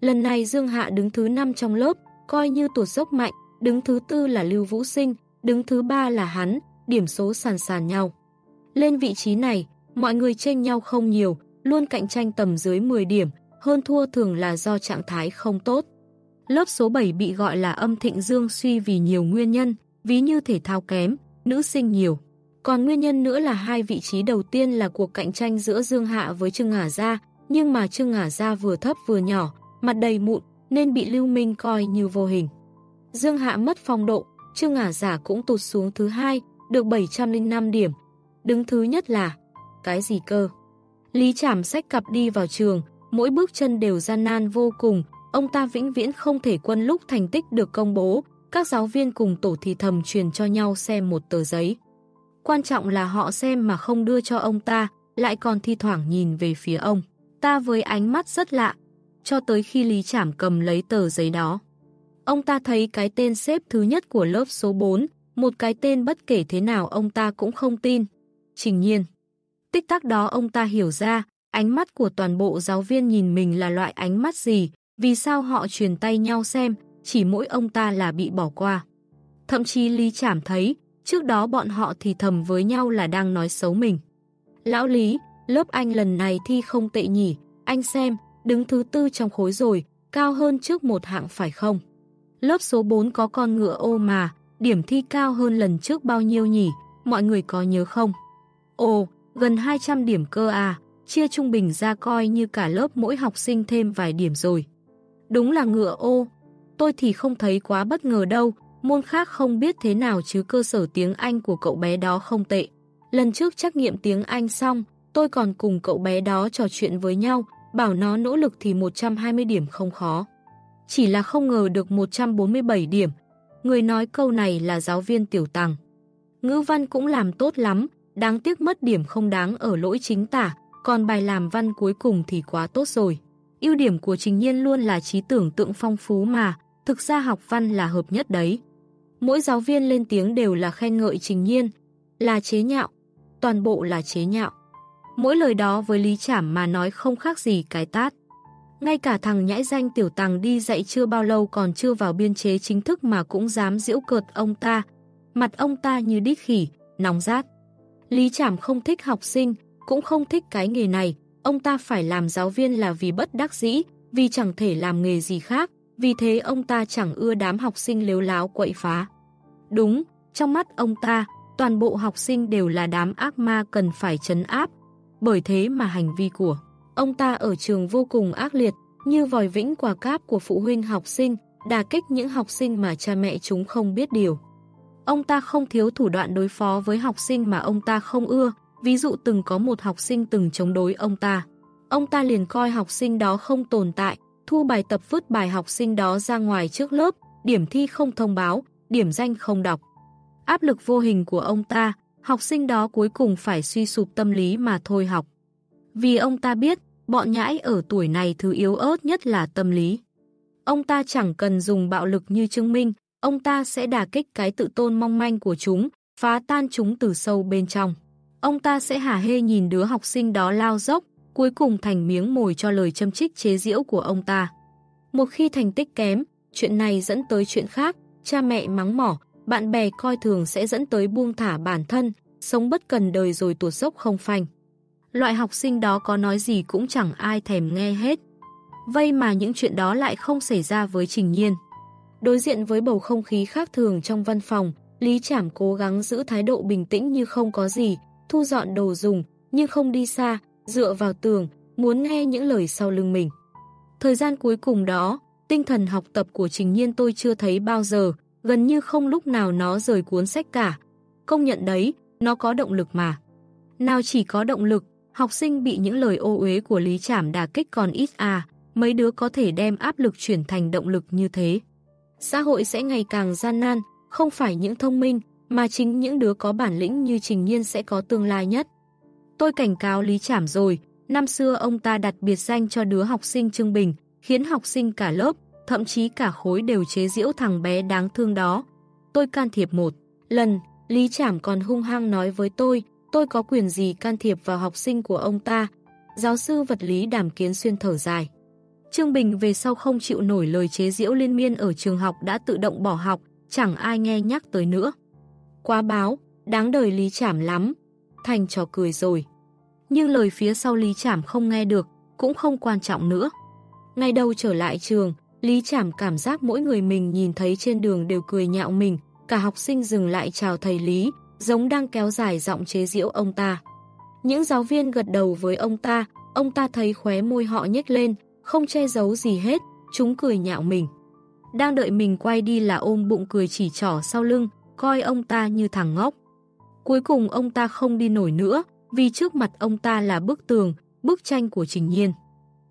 Lần này Dương Hạ đứng thứ 5 trong lớp, coi như tụt dốc mạnh, đứng thứ tư là Lưu Vũ Sinh, đứng thứ ba là hắn, điểm số sàn sàn nhau. Lên vị trí này, mọi người tranh nhau không nhiều, luôn cạnh tranh tầm dưới 10 điểm, hơn thua thường là do trạng thái không tốt. Lớp số 7 bị gọi là âm thịnh dương suy vì nhiều nguyên nhân, ví như thể thao kém, nữ sinh nhiều. Còn nguyên nhân nữa là hai vị trí đầu tiên là cuộc cạnh tranh giữa Dương Hạ với Trương Ngả Gia, nhưng mà Trương Ngả Gia vừa thấp vừa nhỏ, mặt đầy mụn, nên bị Lưu Minh coi như vô hình. Dương Hạ mất phong độ, Trương Ngả Giả cũng tụt xuống thứ hai, được 705 điểm. Đứng thứ nhất là cái gì cơ? Lý Trảm sách cặp đi vào trường, mỗi bước chân đều gian nan vô cùng, ông ta vĩnh viễn không thể quân lúc thành tích được công bố, các giáo viên cùng tổ thì thầm truyền cho nhau xem một tờ giấy. Quan trọng là họ xem mà không đưa cho ông ta, lại còn thi thoảng nhìn về phía ông. Ta với ánh mắt rất lạ, cho tới khi Lý Trảm cầm lấy tờ giấy đó. Ông ta thấy cái tên xếp thứ nhất của lớp số 4, một cái tên bất kể thế nào ông ta cũng không tin. Trình nhiên. Tích tắc đó ông ta hiểu ra, ánh mắt của toàn bộ giáo viên nhìn mình là loại ánh mắt gì, vì sao họ truyền tay nhau xem, chỉ mỗi ông ta là bị bỏ qua. Thậm chí Lý Trảm thấy, trước đó bọn họ thì thầm với nhau là đang nói xấu mình. Lão Lý, lớp anh lần này thi không tệ nhỉ, anh xem, đứng thứ tư trong khối rồi, cao hơn trước một hạng phải không? Lớp số 4 có con ngựa ô mà, điểm thi cao hơn lần trước bao nhiêu nhỉ, mọi người có nhớ không? Ồ, gần 200 điểm cơ à, chia trung bình ra coi như cả lớp mỗi học sinh thêm vài điểm rồi. Đúng là ngựa ô, tôi thì không thấy quá bất ngờ đâu, môn khác không biết thế nào chứ cơ sở tiếng Anh của cậu bé đó không tệ. Lần trước trắc nghiệm tiếng Anh xong, tôi còn cùng cậu bé đó trò chuyện với nhau, bảo nó nỗ lực thì 120 điểm không khó. Chỉ là không ngờ được 147 điểm. Người nói câu này là giáo viên tiểu tàng. Ngữ văn cũng làm tốt lắm, đáng tiếc mất điểm không đáng ở lỗi chính tả, còn bài làm văn cuối cùng thì quá tốt rồi. ưu điểm của Trình Nhiên luôn là trí tưởng tượng phong phú mà, thực ra học văn là hợp nhất đấy. Mỗi giáo viên lên tiếng đều là khen ngợi Trình Nhiên, là chế nhạo, toàn bộ là chế nhạo. Mỗi lời đó với Lý Trảm mà nói không khác gì cái tát. Ngay cả thằng nhãi danh tiểu tàng đi dạy chưa bao lâu còn chưa vào biên chế chính thức mà cũng dám diễu cợt ông ta. Mặt ông ta như đít khỉ, nóng rát. Lý Trảm không thích học sinh, cũng không thích cái nghề này, Ông ta phải làm giáo viên là vì bất đắc dĩ, vì chẳng thể làm nghề gì khác, vì thế ông ta chẳng ưa đám học sinh lếu láo quậy phá. Đúng, trong mắt ông ta, toàn bộ học sinh đều là đám ác ma cần phải chấn áp. Bởi thế mà hành vi của ông ta ở trường vô cùng ác liệt, như vòi vĩnh quả cáp của phụ huynh học sinh, đà kích những học sinh mà cha mẹ chúng không biết điều. Ông ta không thiếu thủ đoạn đối phó với học sinh mà ông ta không ưa, ví dụ từng có một học sinh từng chống đối ông ta. Ông ta liền coi học sinh đó không tồn tại, thu bài tập vứt bài học sinh đó ra ngoài trước lớp, điểm thi không thông báo, điểm danh không đọc. Áp lực vô hình của ông ta, học sinh đó cuối cùng phải suy sụp tâm lý mà thôi học. Vì ông ta biết, bọn nhãi ở tuổi này thứ yếu ớt nhất là tâm lý. Ông ta chẳng cần dùng bạo lực như chứng minh, ông ta sẽ đả kích cái tự tôn mong manh của chúng, phá tan chúng từ sâu bên trong. Ông ta sẽ hả hê nhìn đứa học sinh đó lao dốc, cuối cùng thành miếng mồi cho lời châm trích chế giễu của ông ta. Một khi thành tích kém, chuyện này dẫn tới chuyện khác, cha mẹ mắng mỏ, bạn bè coi thường sẽ dẫn tới buông thả bản thân, sống bất cần đời rồi tuột dốc không phanh. Loại học sinh đó có nói gì cũng chẳng ai thèm nghe hết. Vây mà những chuyện đó lại không xảy ra với Trình Nhiên. Đối diện với bầu không khí khác thường trong văn phòng, Lý Trảm cố gắng giữ thái độ bình tĩnh như không có gì, thu dọn đồ dùng, nhưng không đi xa, dựa vào tường, muốn nghe những lời sau lưng mình. Thời gian cuối cùng đó, tinh thần học tập của Trình Nhiên tôi chưa thấy bao giờ, gần như không lúc nào nó rời cuốn sách cả. Công nhận đấy, nó có động lực mà. Nào chỉ có động lực, học sinh bị những lời ô uế của Lý Trảm đà kích còn ít à, mấy đứa có thể đem áp lực chuyển thành động lực như thế. Xã hội sẽ ngày càng gian nan, không phải những thông minh, mà chính những đứa có bản lĩnh như Trình Nhiên sẽ có tương lai nhất. Tôi cảnh cáo Lý Trảm rồi, năm xưa ông ta đặt biệt danh cho đứa học sinh Trương Bình, khiến học sinh cả lớp, thậm chí cả khối đều chế giễu thằng bé đáng thương đó. Tôi can thiệp một lần, Lý Trảm còn hung hăng nói với tôi, tôi có quyền gì can thiệp vào học sinh của ông ta. Giáo sư vật lý đàm kiến xuyên thở dài. Trương Bình về sau không chịu nổi lời chế giễu liên miên ở trường học đã tự động bỏ học, chẳng ai nghe nhắc tới nữa. Quá báo, đáng đời Lý Trảm lắm. Thành trò cười rồi. Nhưng lời phía sau Lý Trảm không nghe được, cũng không quan trọng nữa. Ngày đầu trở lại trường, Lý Trảm cảm giác mỗi người mình nhìn thấy trên đường đều cười nhạo mình, cả học sinh dừng lại chào thầy Lý, giống đang kéo dài giọng chế giễu ông ta. Những giáo viên gật đầu với ông ta, ông ta thấy khóe môi họ nhếch lên, không che giấu gì hết, chúng cười nhạo mình. Đang đợi mình quay đi là ôm bụng cười chỉ trỏ sau lưng, coi ông ta như thằng ngốc. Cuối cùng ông ta không đi nổi nữa, vì trước mặt ông ta là bức tường, bức tranh của Trình Nhiên.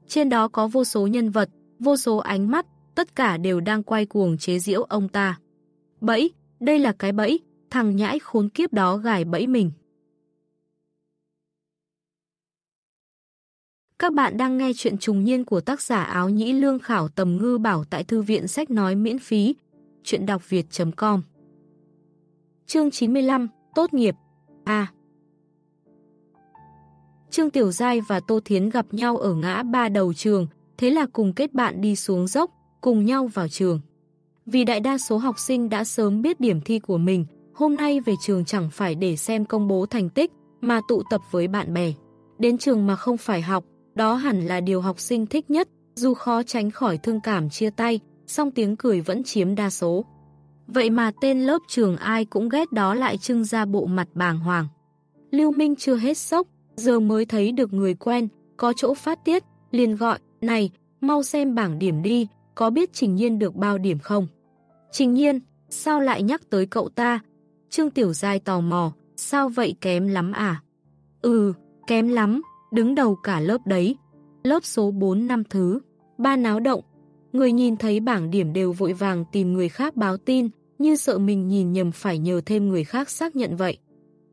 Trên đó có vô số nhân vật, vô số ánh mắt, tất cả đều đang quay cuồng chế giễu ông ta. Bẫy, đây là cái bẫy, thằng nhãi khốn kiếp đó gài bẫy mình. Các bạn đang nghe chuyện trùng niên của tác giả áo nhĩ lương khảo tầm ngư bảo tại thư viện sách nói miễn phí. Chuyện đọc việt.com Chương 95 Tốt nghiệp A Trương Tiểu Giai và Tô Thiến gặp nhau ở ngã ba đầu trường, thế là cùng kết bạn đi xuống dốc, cùng nhau vào trường. Vì đại đa số học sinh đã sớm biết điểm thi của mình, hôm nay về trường chẳng phải để xem công bố thành tích, mà tụ tập với bạn bè. Đến trường mà không phải học, đó hẳn là điều học sinh thích nhất, dù khó tránh khỏi thương cảm chia tay, song tiếng cười vẫn chiếm đa số. Vậy mà tên lớp trường ai cũng ghét đó lại trưng ra bộ mặt bàng hoàng. Lưu Minh chưa hết sốc, giờ mới thấy được người quen, có chỗ phát tiết, liền gọi, này, mau xem bảng điểm đi, có biết Trình Nhiên được bao điểm không? Trình Nhiên, sao lại nhắc tới cậu ta? Trương Tiểu Giai tò mò, sao vậy kém lắm à? Ừ, kém lắm, đứng đầu cả lớp đấy. Lớp số 4 năm thứ, ba náo động. Người nhìn thấy bảng điểm đều vội vàng tìm người khác báo tin, như sợ mình nhìn nhầm phải nhờ thêm người khác xác nhận vậy.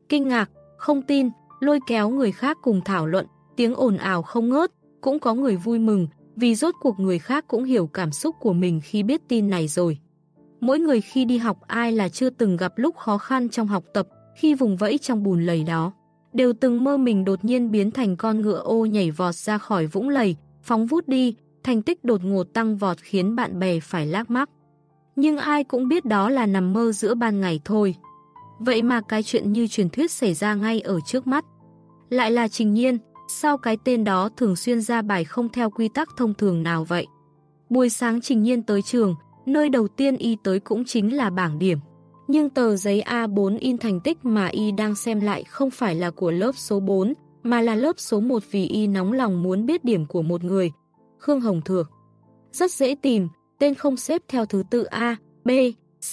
Kinh ngạc, không tin, lôi kéo người khác cùng thảo luận, tiếng ồn ào không ngớt, cũng có người vui mừng, vì rốt cuộc người khác cũng hiểu cảm xúc của mình khi biết tin này rồi. Mỗi người khi đi học ai là chưa từng gặp lúc khó khăn trong học tập, khi vùng vẫy trong bùn lầy đó, đều từng mơ mình đột nhiên biến thành con ngựa ô nhảy vọt ra khỏi vũng lầy, phóng vút đi, thành tích đột ngột tăng vọt khiến bạn bè phải lác mắc. Nhưng ai cũng biết đó là nằm mơ giữa ban ngày thôi. Vậy mà cái chuyện như truyền thuyết xảy ra ngay ở trước mắt. Lại là Trình Nhiên, sao cái tên đó thường xuyên ra bài không theo quy tắc thông thường nào vậy? Buổi sáng Trình Nhiên tới trường, nơi đầu tiên y tới cũng chính là bảng điểm. Nhưng tờ giấy A4 in thành tích mà y đang xem lại không phải là của lớp số 4, mà là lớp số 1 vì y nóng lòng muốn biết điểm của một người. Khương Hồng Thược. Rất dễ tìm, tên không xếp theo thứ tự A, B,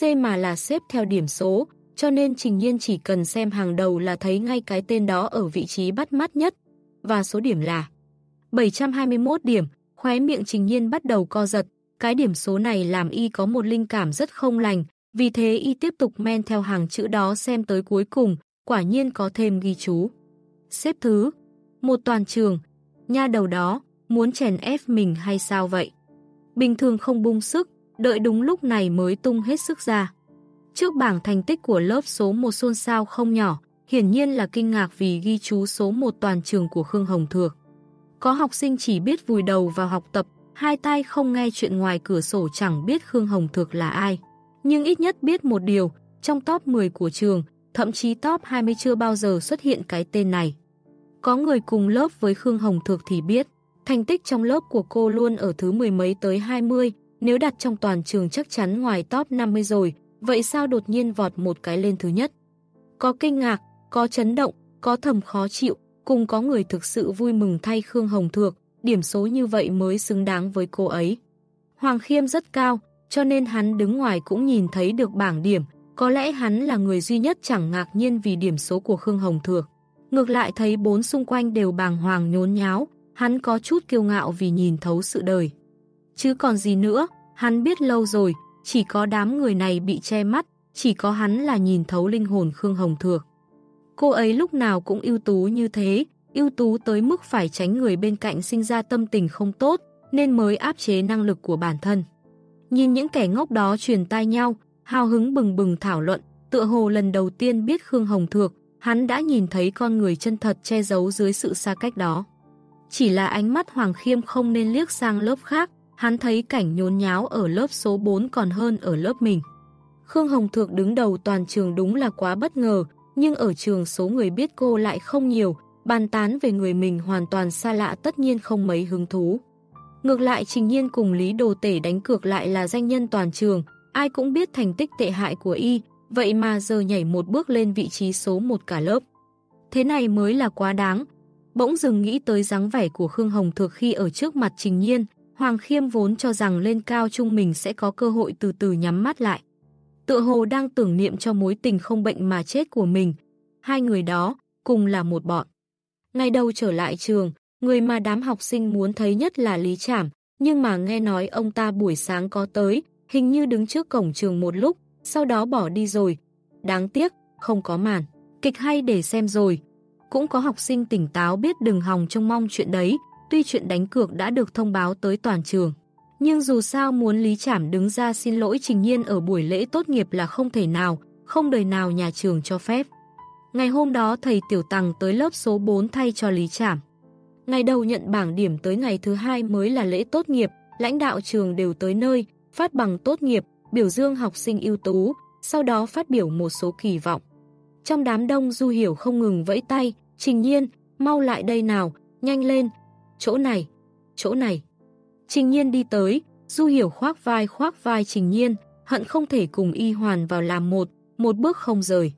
C mà là xếp theo điểm số, cho nên Trình Nhiên chỉ cần xem hàng đầu là thấy ngay cái tên đó ở vị trí bắt mắt nhất, và số điểm là 721 điểm, khóe miệng Trình Nhiên bắt đầu co giật, cái điểm số này làm y có một linh cảm rất không lành, vì thế y tiếp tục men theo hàng chữ đó xem tới cuối cùng, quả nhiên có thêm ghi chú. Xếp thứ, một toàn trường, nha đầu đó, muốn chèn ép mình hay sao vậy? Bình thường không bung sức, đợi đúng lúc này mới tung hết sức ra. Trước bảng thành tích của lớp số 1 xôn xao không nhỏ, hiển nhiên là kinh ngạc vì ghi chú số 1 toàn trường của Khương Hồng Thược. Có học sinh chỉ biết vùi đầu vào học tập, hai tay không nghe chuyện ngoài cửa sổ chẳng biết Khương Hồng Thược là ai. Nhưng ít nhất biết một điều, trong top 10 của trường, thậm chí top 20 chưa bao giờ xuất hiện cái tên này. Có người cùng lớp với Khương Hồng Thược thì biết, thành tích trong lớp của cô luôn ở thứ mười mấy tới 20, nếu đặt trong toàn trường chắc chắn ngoài top 50 rồi, vậy sao đột nhiên vọt một cái lên thứ nhất? Có kinh ngạc, có chấn động, có thầm khó chịu, cùng có người thực sự vui mừng thay Khương Hồng Thược, điểm số như vậy mới xứng đáng với cô ấy. Hoàng Khiêm rất cao, cho nên hắn đứng ngoài cũng nhìn thấy được bảng điểm, có lẽ hắn là người duy nhất chẳng ngạc nhiên vì điểm số của Khương Hồng Thược. Ngược lại thấy bốn xung quanh đều bàng hoàng nhốn nháo, hắn có chút kiêu ngạo vì nhìn thấu sự đời. Chứ còn gì nữa, hắn biết lâu rồi, chỉ có đám người này bị che mắt, chỉ có hắn là nhìn thấu linh hồn Khương Hồng Thược. Cô ấy lúc nào cũng ưu tú như thế, ưu tú tới mức phải tránh người bên cạnh sinh ra tâm tình không tốt, nên mới áp chế năng lực của bản thân. Nhìn những kẻ ngốc đó truyền tai nhau, hào hứng bừng bừng thảo luận, tựa hồ lần đầu tiên biết Khương Hồng Thược, hắn đã nhìn thấy con người chân thật che giấu dưới sự xa cách đó. Chỉ là ánh mắt Hoàng Khiêm không nên liếc sang lớp khác, hắn thấy cảnh nhốn nháo ở lớp số 4 còn hơn ở lớp mình. Khương Hồng Thược đứng đầu toàn trường đúng là quá bất ngờ, nhưng ở trường số người biết cô lại không nhiều, bàn tán về người mình hoàn toàn xa lạ tất nhiên không mấy hứng thú. Ngược lại Trình Nhiên cùng Lý Đồ Tể đánh cược lại là danh nhân toàn trường, ai cũng biết thành tích tệ hại của y, vậy mà giờ nhảy một bước lên vị trí số một cả lớp. Thế này mới là quá đáng. Bỗng dừng nghĩ tới dáng vẻ của Khương Hồng Thược khi ở trước mặt Trình Nhiên, Hoàng Khiêm vốn cho rằng lên cao trung mình sẽ có cơ hội từ từ nhắm mắt lại. Tựa hồ đang tưởng niệm cho mối tình không bệnh mà chết của mình. Hai người đó, cùng là một bọn. Ngày đầu trở lại trường, người mà đám học sinh muốn thấy nhất là Lý Trảm, nhưng mà nghe nói ông ta buổi sáng có tới, hình như đứng trước cổng trường một lúc, sau đó bỏ đi rồi. Đáng tiếc, không có màn. Kịch hay để xem rồi. Cũng có học sinh tỉnh táo biết đừng hòng trông mong chuyện đấy, tuy chuyện đánh cược đã được thông báo tới toàn trường. Nhưng dù sao muốn Lý Trảm đứng ra xin lỗi Trình Nhiên ở buổi lễ tốt nghiệp là không thể nào, không đời nào nhà trường cho phép. Ngày hôm đó thầy Tiểu Tằng tới lớp số 4 thay cho Lý Trảm. Ngày đầu nhận bảng điểm tới ngày thứ hai mới là lễ tốt nghiệp, lãnh đạo trường đều tới nơi, phát bằng tốt nghiệp, biểu dương học sinh ưu tú, sau đó phát biểu một số kỳ vọng. Trong đám đông Du Hiểu không ngừng vẫy tay, Trình Nhiên, mau lại đây nào, nhanh lên, chỗ này, chỗ này. Trình Nhiên đi tới, Du Hiểu khoác vai khoác vai Trình Nhiên, hận không thể cùng y hoàn vào làm một, một bước không rời.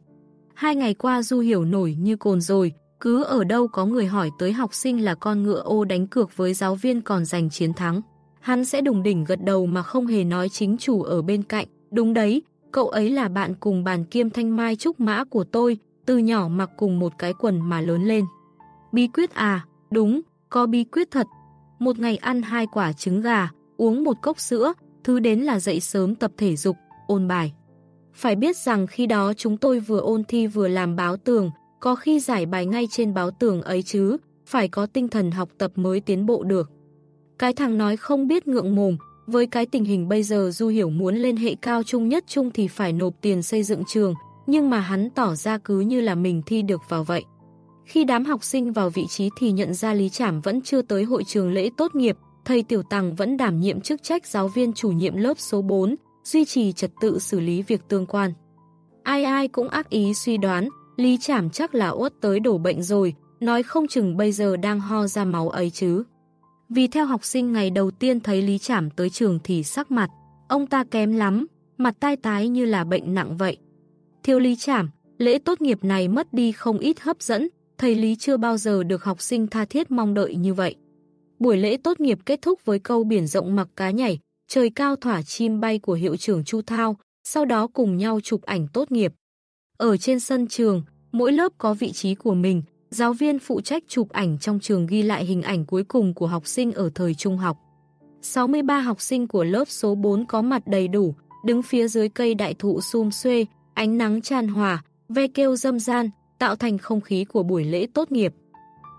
Hai ngày qua Du Hiểu nổi như cồn rồi, cứ ở đâu có người hỏi tới học sinh là con ngựa ô đánh cược với giáo viên còn giành chiến thắng. Hắn sẽ đùng đỉnh gật đầu mà không hề nói chính chủ ở bên cạnh. Đúng đấy, cậu ấy là bạn cùng bàn kiêm thanh mai trúc mã của tôi, từ nhỏ mặc cùng một cái quần mà lớn lên. Bí quyết à, đúng, có bí quyết thật. Một ngày ăn hai quả trứng gà, uống một cốc sữa, thứ đến là dậy sớm tập thể dục, ôn bài. Phải biết rằng khi đó chúng tôi vừa ôn thi vừa làm báo tường, có khi giải bài ngay trên báo tường ấy chứ, phải có tinh thần học tập mới tiến bộ được. Cái thằng nói không biết ngượng mồm, với cái tình hình bây giờ Du Hiểu muốn lên hệ cao trung nhất trung thì phải nộp tiền xây dựng trường, nhưng mà hắn tỏ ra cứ như là mình thi được vào vậy. Khi đám học sinh vào vị trí thì nhận ra Lý Trảm vẫn chưa tới hội trường lễ tốt nghiệp, thầy Tiểu Tằng vẫn đảm nhiệm chức trách giáo viên chủ nhiệm lớp số 4, duy trì trật tự xử lý việc tương quan. Ai ai cũng ác ý suy đoán, Lý Trảm chắc là uất tới đổ bệnh rồi, nói không chừng bây giờ đang ho ra máu ấy chứ. Vì theo học sinh ngày đầu tiên thấy Lý Trảm tới trường thì sắc mặt, ông ta kém lắm, mặt tai tái như là bệnh nặng vậy. Thiêu Lý Trảm, lễ tốt nghiệp này mất đi không ít hấp dẫn, thầy Lý chưa bao giờ được học sinh tha thiết mong đợi như vậy. Buổi lễ tốt nghiệp kết thúc với câu biển rộng mặc cá nhảy, trời cao thỏa chim bay của hiệu trưởng Chu Thao, sau đó cùng nhau chụp ảnh tốt nghiệp. Ở trên sân trường, mỗi lớp có vị trí của mình, giáo viên phụ trách chụp ảnh trong trường ghi lại hình ảnh cuối cùng của học sinh ở thời trung học. 63 học sinh của lớp số 4 có mặt đầy đủ, đứng phía dưới cây đại thụ sum xuê, ánh nắng tràn hòa, ve kêu dâm gian, tạo thành không khí của buổi lễ tốt nghiệp.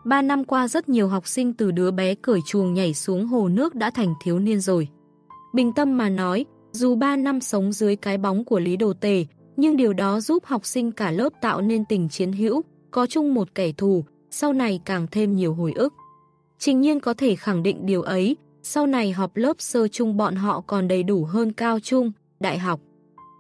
Ba năm qua rất nhiều học sinh từ đứa bé cởi chuồng nhảy xuống hồ nước đã thành thiếu niên rồi. Bình tâm mà nói, dù 3 năm sống dưới cái bóng của Lý Đồ Tề, nhưng điều đó giúp học sinh cả lớp tạo nên tình chiến hữu, có chung một kẻ thù, sau này càng thêm nhiều hồi ức. Trình nhiên có thể khẳng định điều ấy, sau này họp lớp sơ chung bọn họ còn đầy đủ hơn cao trung, đại học.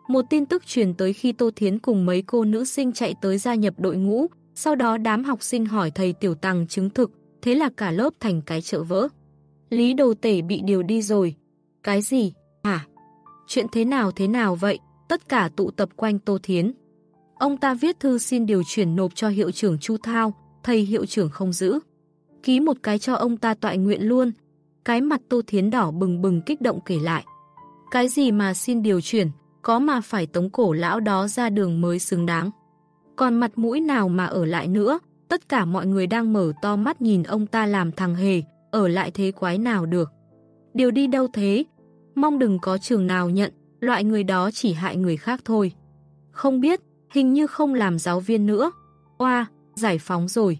Một tin tức truyền tới khi Tô Thiến cùng mấy cô nữ sinh chạy tới gia nhập đội ngũ, sau đó đám học sinh hỏi thầy tiểu tăng chứng thực, thế là cả lớp thành cái chợ vỡ. Lý đồ tể bị điều đi rồi. Cái gì? Hả? Chuyện thế nào thế nào vậy? Tất cả tụ tập quanh Tô Thiến. Ông ta viết thư xin điều chuyển nộp cho hiệu trưởng Chu Thao, thầy hiệu trưởng không giữ. Ký một cái cho ông ta tọa nguyện luôn. Cái mặt Tô Thiến đỏ bừng bừng kích động kể lại. Cái gì mà xin điều chuyển, có mà phải tống cổ lão đó ra đường mới xứng đáng. Còn mặt mũi nào mà ở lại nữa, tất cả mọi người đang mở to mắt nhìn ông ta làm thằng hề, ở lại thế quái nào được. Điều đi đâu thế? Mong đừng có trường nào nhận, loại người đó chỉ hại người khác thôi. Không biết, hình như không làm giáo viên nữa. Oa, giải phóng rồi.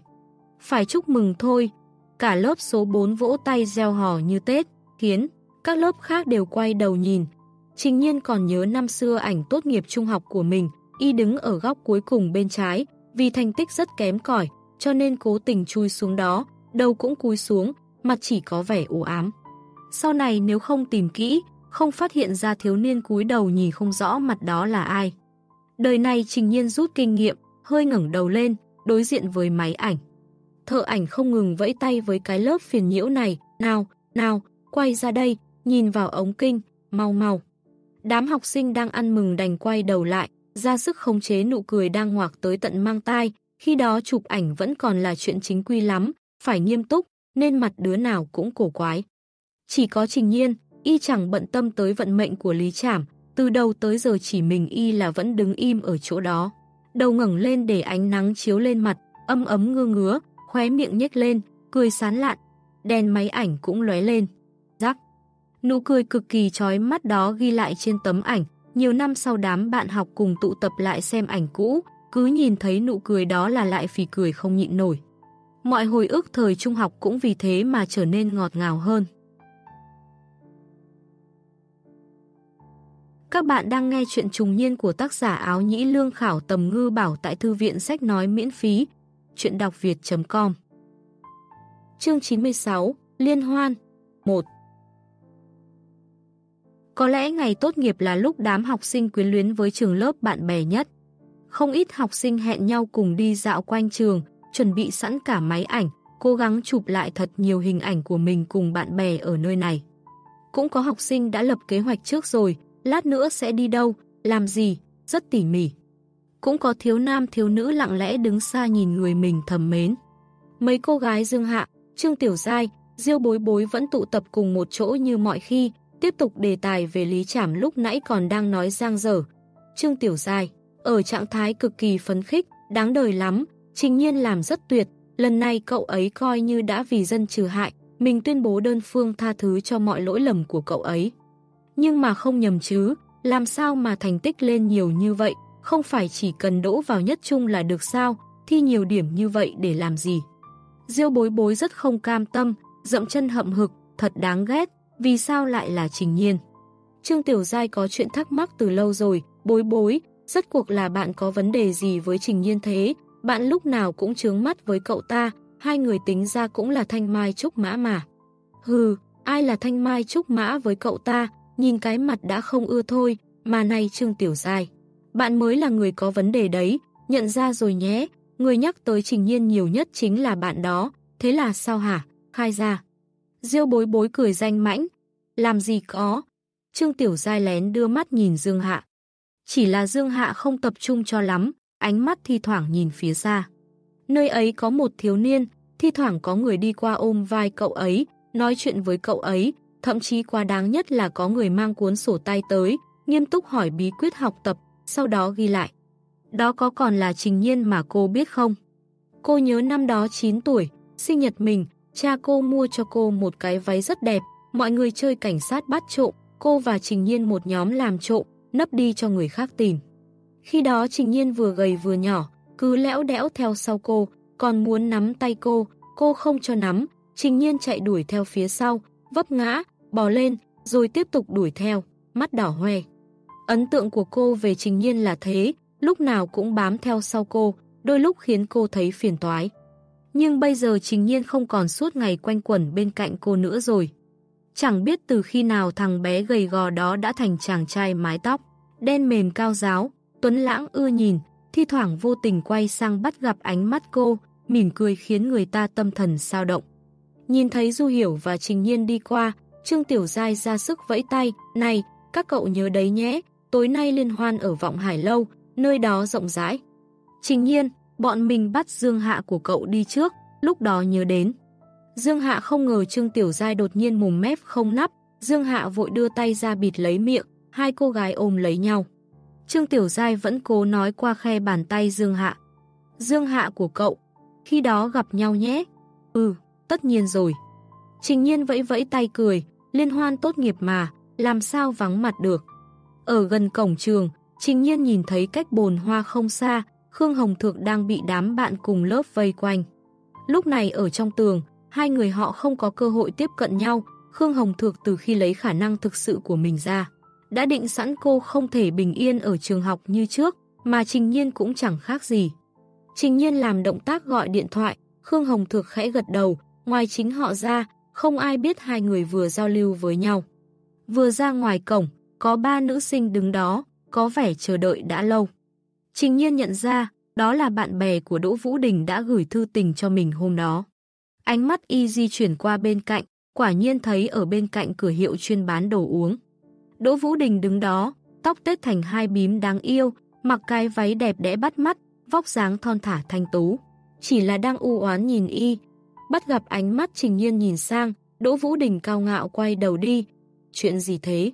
Phải chúc mừng thôi. Cả lớp số 4 vỗ tay gieo hò như Tết, khiến các lớp khác đều quay đầu nhìn. Trình nhiên còn nhớ năm xưa ảnh tốt nghiệp trung học của mình, y đứng ở góc cuối cùng bên trái, vì thành tích rất kém cỏi cho nên cố tình chui xuống đó, đầu cũng cúi xuống, mặt chỉ có vẻ u ám. Sau này nếu không tìm kỹ, không phát hiện ra thiếu niên cúi đầu nhìn không rõ mặt đó là ai. Đời này trình nhiên rút kinh nghiệm, hơi ngẩng đầu lên, đối diện với máy ảnh. Thợ ảnh không ngừng vẫy tay với cái lớp phiền nhiễu này, nào, nào, quay ra đây, nhìn vào ống kinh, mau mau. Đám học sinh đang ăn mừng đành quay đầu lại, ra sức khống chế nụ cười đang ngoạc tới tận mang tai, khi đó chụp ảnh vẫn còn là chuyện chính quy lắm, phải nghiêm túc, nên mặt đứa nào cũng cổ quái. Chỉ có trình nhiên, y chẳng bận tâm tới vận mệnh của Lý Trảm, từ đầu tới giờ chỉ mình y là vẫn đứng im ở chỗ đó. Đầu ngẩng lên để ánh nắng chiếu lên mặt, âm ấm ngơ ngứa, khóe miệng nhếch lên, cười sán lạn, đèn máy ảnh cũng lóe lên. Rắc. Nụ cười cực kỳ chói mắt đó ghi lại trên tấm ảnh, nhiều năm sau đám bạn học cùng tụ tập lại xem ảnh cũ, cứ nhìn thấy nụ cười đó là lại phì cười không nhịn nổi. Mọi hồi ức thời trung học cũng vì thế mà trở nên ngọt ngào hơn. Các bạn đang nghe chuyện trùng niên của tác giả áo nhĩ lương khảo tầm ngư bảo tại thư viện sách nói miễn phí. Chuyện đọc việt.com Chương 96 Liên hoan 1 có lẽ ngày tốt nghiệp là lúc đám học sinh quyến luyến với trường lớp bạn bè nhất. Không ít học sinh hẹn nhau cùng đi dạo quanh trường, chuẩn bị sẵn cả máy ảnh, cố gắng chụp lại thật nhiều hình ảnh của mình cùng bạn bè ở nơi này. Cũng có học sinh đã lập kế hoạch trước rồi, lát nữa sẽ đi đâu, làm gì, rất tỉ mỉ. Cũng có thiếu nam thiếu nữ lặng lẽ đứng xa nhìn người mình thầm mến. Mấy cô gái Dương Hạ, Trương Tiểu Giai, Diêu Bối Bối vẫn tụ tập cùng một chỗ như mọi khi, tiếp tục đề tài về Lý Trảm lúc nãy còn đang nói giang dở. Trương Tiểu Giai, ở trạng thái cực kỳ phấn khích, đáng đời lắm, trình nhiên làm rất tuyệt, lần này cậu ấy coi như đã vì dân trừ hại, mình tuyên bố đơn phương tha thứ cho mọi lỗi lầm của cậu ấy. Nhưng mà không nhầm chứ, làm sao mà thành tích lên nhiều như vậy, không phải chỉ cần đỗ vào nhất trung là được sao, thi nhiều điểm như vậy để làm gì. Diêu bối bối rất không cam tâm, dậm chân hậm hực, thật đáng ghét, vì sao lại là trình nhiên. Trương Tiểu Giai có chuyện thắc mắc từ lâu rồi, bối bối, rất cuộc là bạn có vấn đề gì với trình nhiên thế, bạn lúc nào cũng chướng mắt với cậu ta, hai người tính ra cũng là thanh mai trúc mã mà. Hừ, ai là thanh mai trúc mã với cậu ta, nhìn cái mặt đã không ưa thôi, mà nay Trương Tiểu Giai. Bạn mới là người có vấn đề đấy, nhận ra rồi nhé, người nhắc tới Trình Nhiên nhiều nhất chính là bạn đó, thế là sao hả, khai ra. Diêu bối bối cười danh mãnh, làm gì có. Trương Tiểu Giai lén đưa mắt nhìn Dương Hạ. Chỉ là Dương Hạ không tập trung cho lắm, ánh mắt thi thoảng nhìn phía xa. Nơi ấy có một thiếu niên, thi thoảng có người đi qua ôm vai cậu ấy, nói chuyện với cậu ấy, thậm chí quá đáng nhất là có người mang cuốn sổ tay tới, nghiêm túc hỏi bí quyết học tập, sau đó ghi lại. Đó có còn là trình nhiên mà cô biết không? Cô nhớ năm đó 9 tuổi, sinh nhật mình, cha cô mua cho cô một cái váy rất đẹp, mọi người chơi cảnh sát bắt trộm, cô và Trình Nhiên một nhóm làm trộm, nấp đi cho người khác tìm. Khi đó Trình Nhiên vừa gầy vừa nhỏ, cứ lẽo đẽo theo sau cô, còn muốn nắm tay cô, cô không cho nắm, Trình Nhiên chạy đuổi theo phía sau, vấp ngã, bò lên, rồi tiếp tục đuổi theo, mắt đỏ hoe. Ấn tượng của cô về Trình Nhiên là thế, lúc nào cũng bám theo sau cô, đôi lúc khiến cô thấy phiền toái. Nhưng bây giờ Trình Nhiên không còn suốt ngày quanh quẩn bên cạnh cô nữa rồi. Chẳng biết từ khi nào thằng bé gầy gò đó đã thành chàng trai mái tóc, đen mềm cao giáo, tuấn lãng ưa nhìn, thi thoảng vô tình quay sang bắt gặp ánh mắt cô, mỉm cười khiến người ta tâm thần sao động. Nhìn thấy Du Hiểu và Trình Nhiên đi qua, Trương Tiểu Giai ra sức vẫy tay, này, các cậu nhớ đấy nhé, tối nay liên hoan ở Vọng Hải Lâu, nơi đó rộng rãi. Trình Nhiên, bọn mình bắt Dương Hạ của cậu đi trước, lúc đó nhớ đến. Dương Hạ không ngờ Trương Tiểu Giai đột nhiên mồm mép không nắp, Dương Hạ vội đưa tay ra bịt lấy miệng, hai cô gái ôm lấy nhau. Trương Tiểu Giai vẫn cố nói qua khe bàn tay Dương Hạ. Dương Hạ của cậu, khi đó gặp nhau nhé. Ừ, tất nhiên rồi. Trình nhiên vẫy vẫy tay cười, liên hoan tốt nghiệp mà, làm sao vắng mặt được. Ở gần cổng trường, Trình nhiên nhìn thấy cách bồn hoa không xa, Khương Hồng Thược đang bị đám bạn cùng lớp vây quanh. Lúc này ở trong tường, hai người họ không có cơ hội tiếp cận nhau, Khương Hồng Thược từ khi lấy khả năng thực sự của mình ra. Đã định sẵn cô không thể bình yên ở trường học như trước, mà Trình Nhiên cũng chẳng khác gì. Trình Nhiên làm động tác gọi điện thoại, Khương Hồng Thược khẽ gật đầu, ngoài chính họ ra, không ai biết hai người vừa giao lưu với nhau. Vừa ra ngoài cổng, có ba nữ sinh đứng đó, có vẻ chờ đợi đã lâu. Trình Nhiên nhận ra, đó là bạn bè của Đỗ Vũ Đình đã gửi thư tình cho mình hôm đó. Ánh mắt y di chuyển qua bên cạnh, quả nhiên thấy ở bên cạnh cửa hiệu chuyên bán đồ uống. Đỗ Vũ Đình đứng đó, tóc tết thành hai bím đáng yêu, mặc cái váy đẹp đẽ bắt mắt, vóc dáng thon thả thanh tú. Chỉ là đang u oán nhìn y, bắt gặp ánh mắt trình nhiên nhìn sang, Đỗ Vũ Đình cao ngạo quay đầu đi. Chuyện gì thế?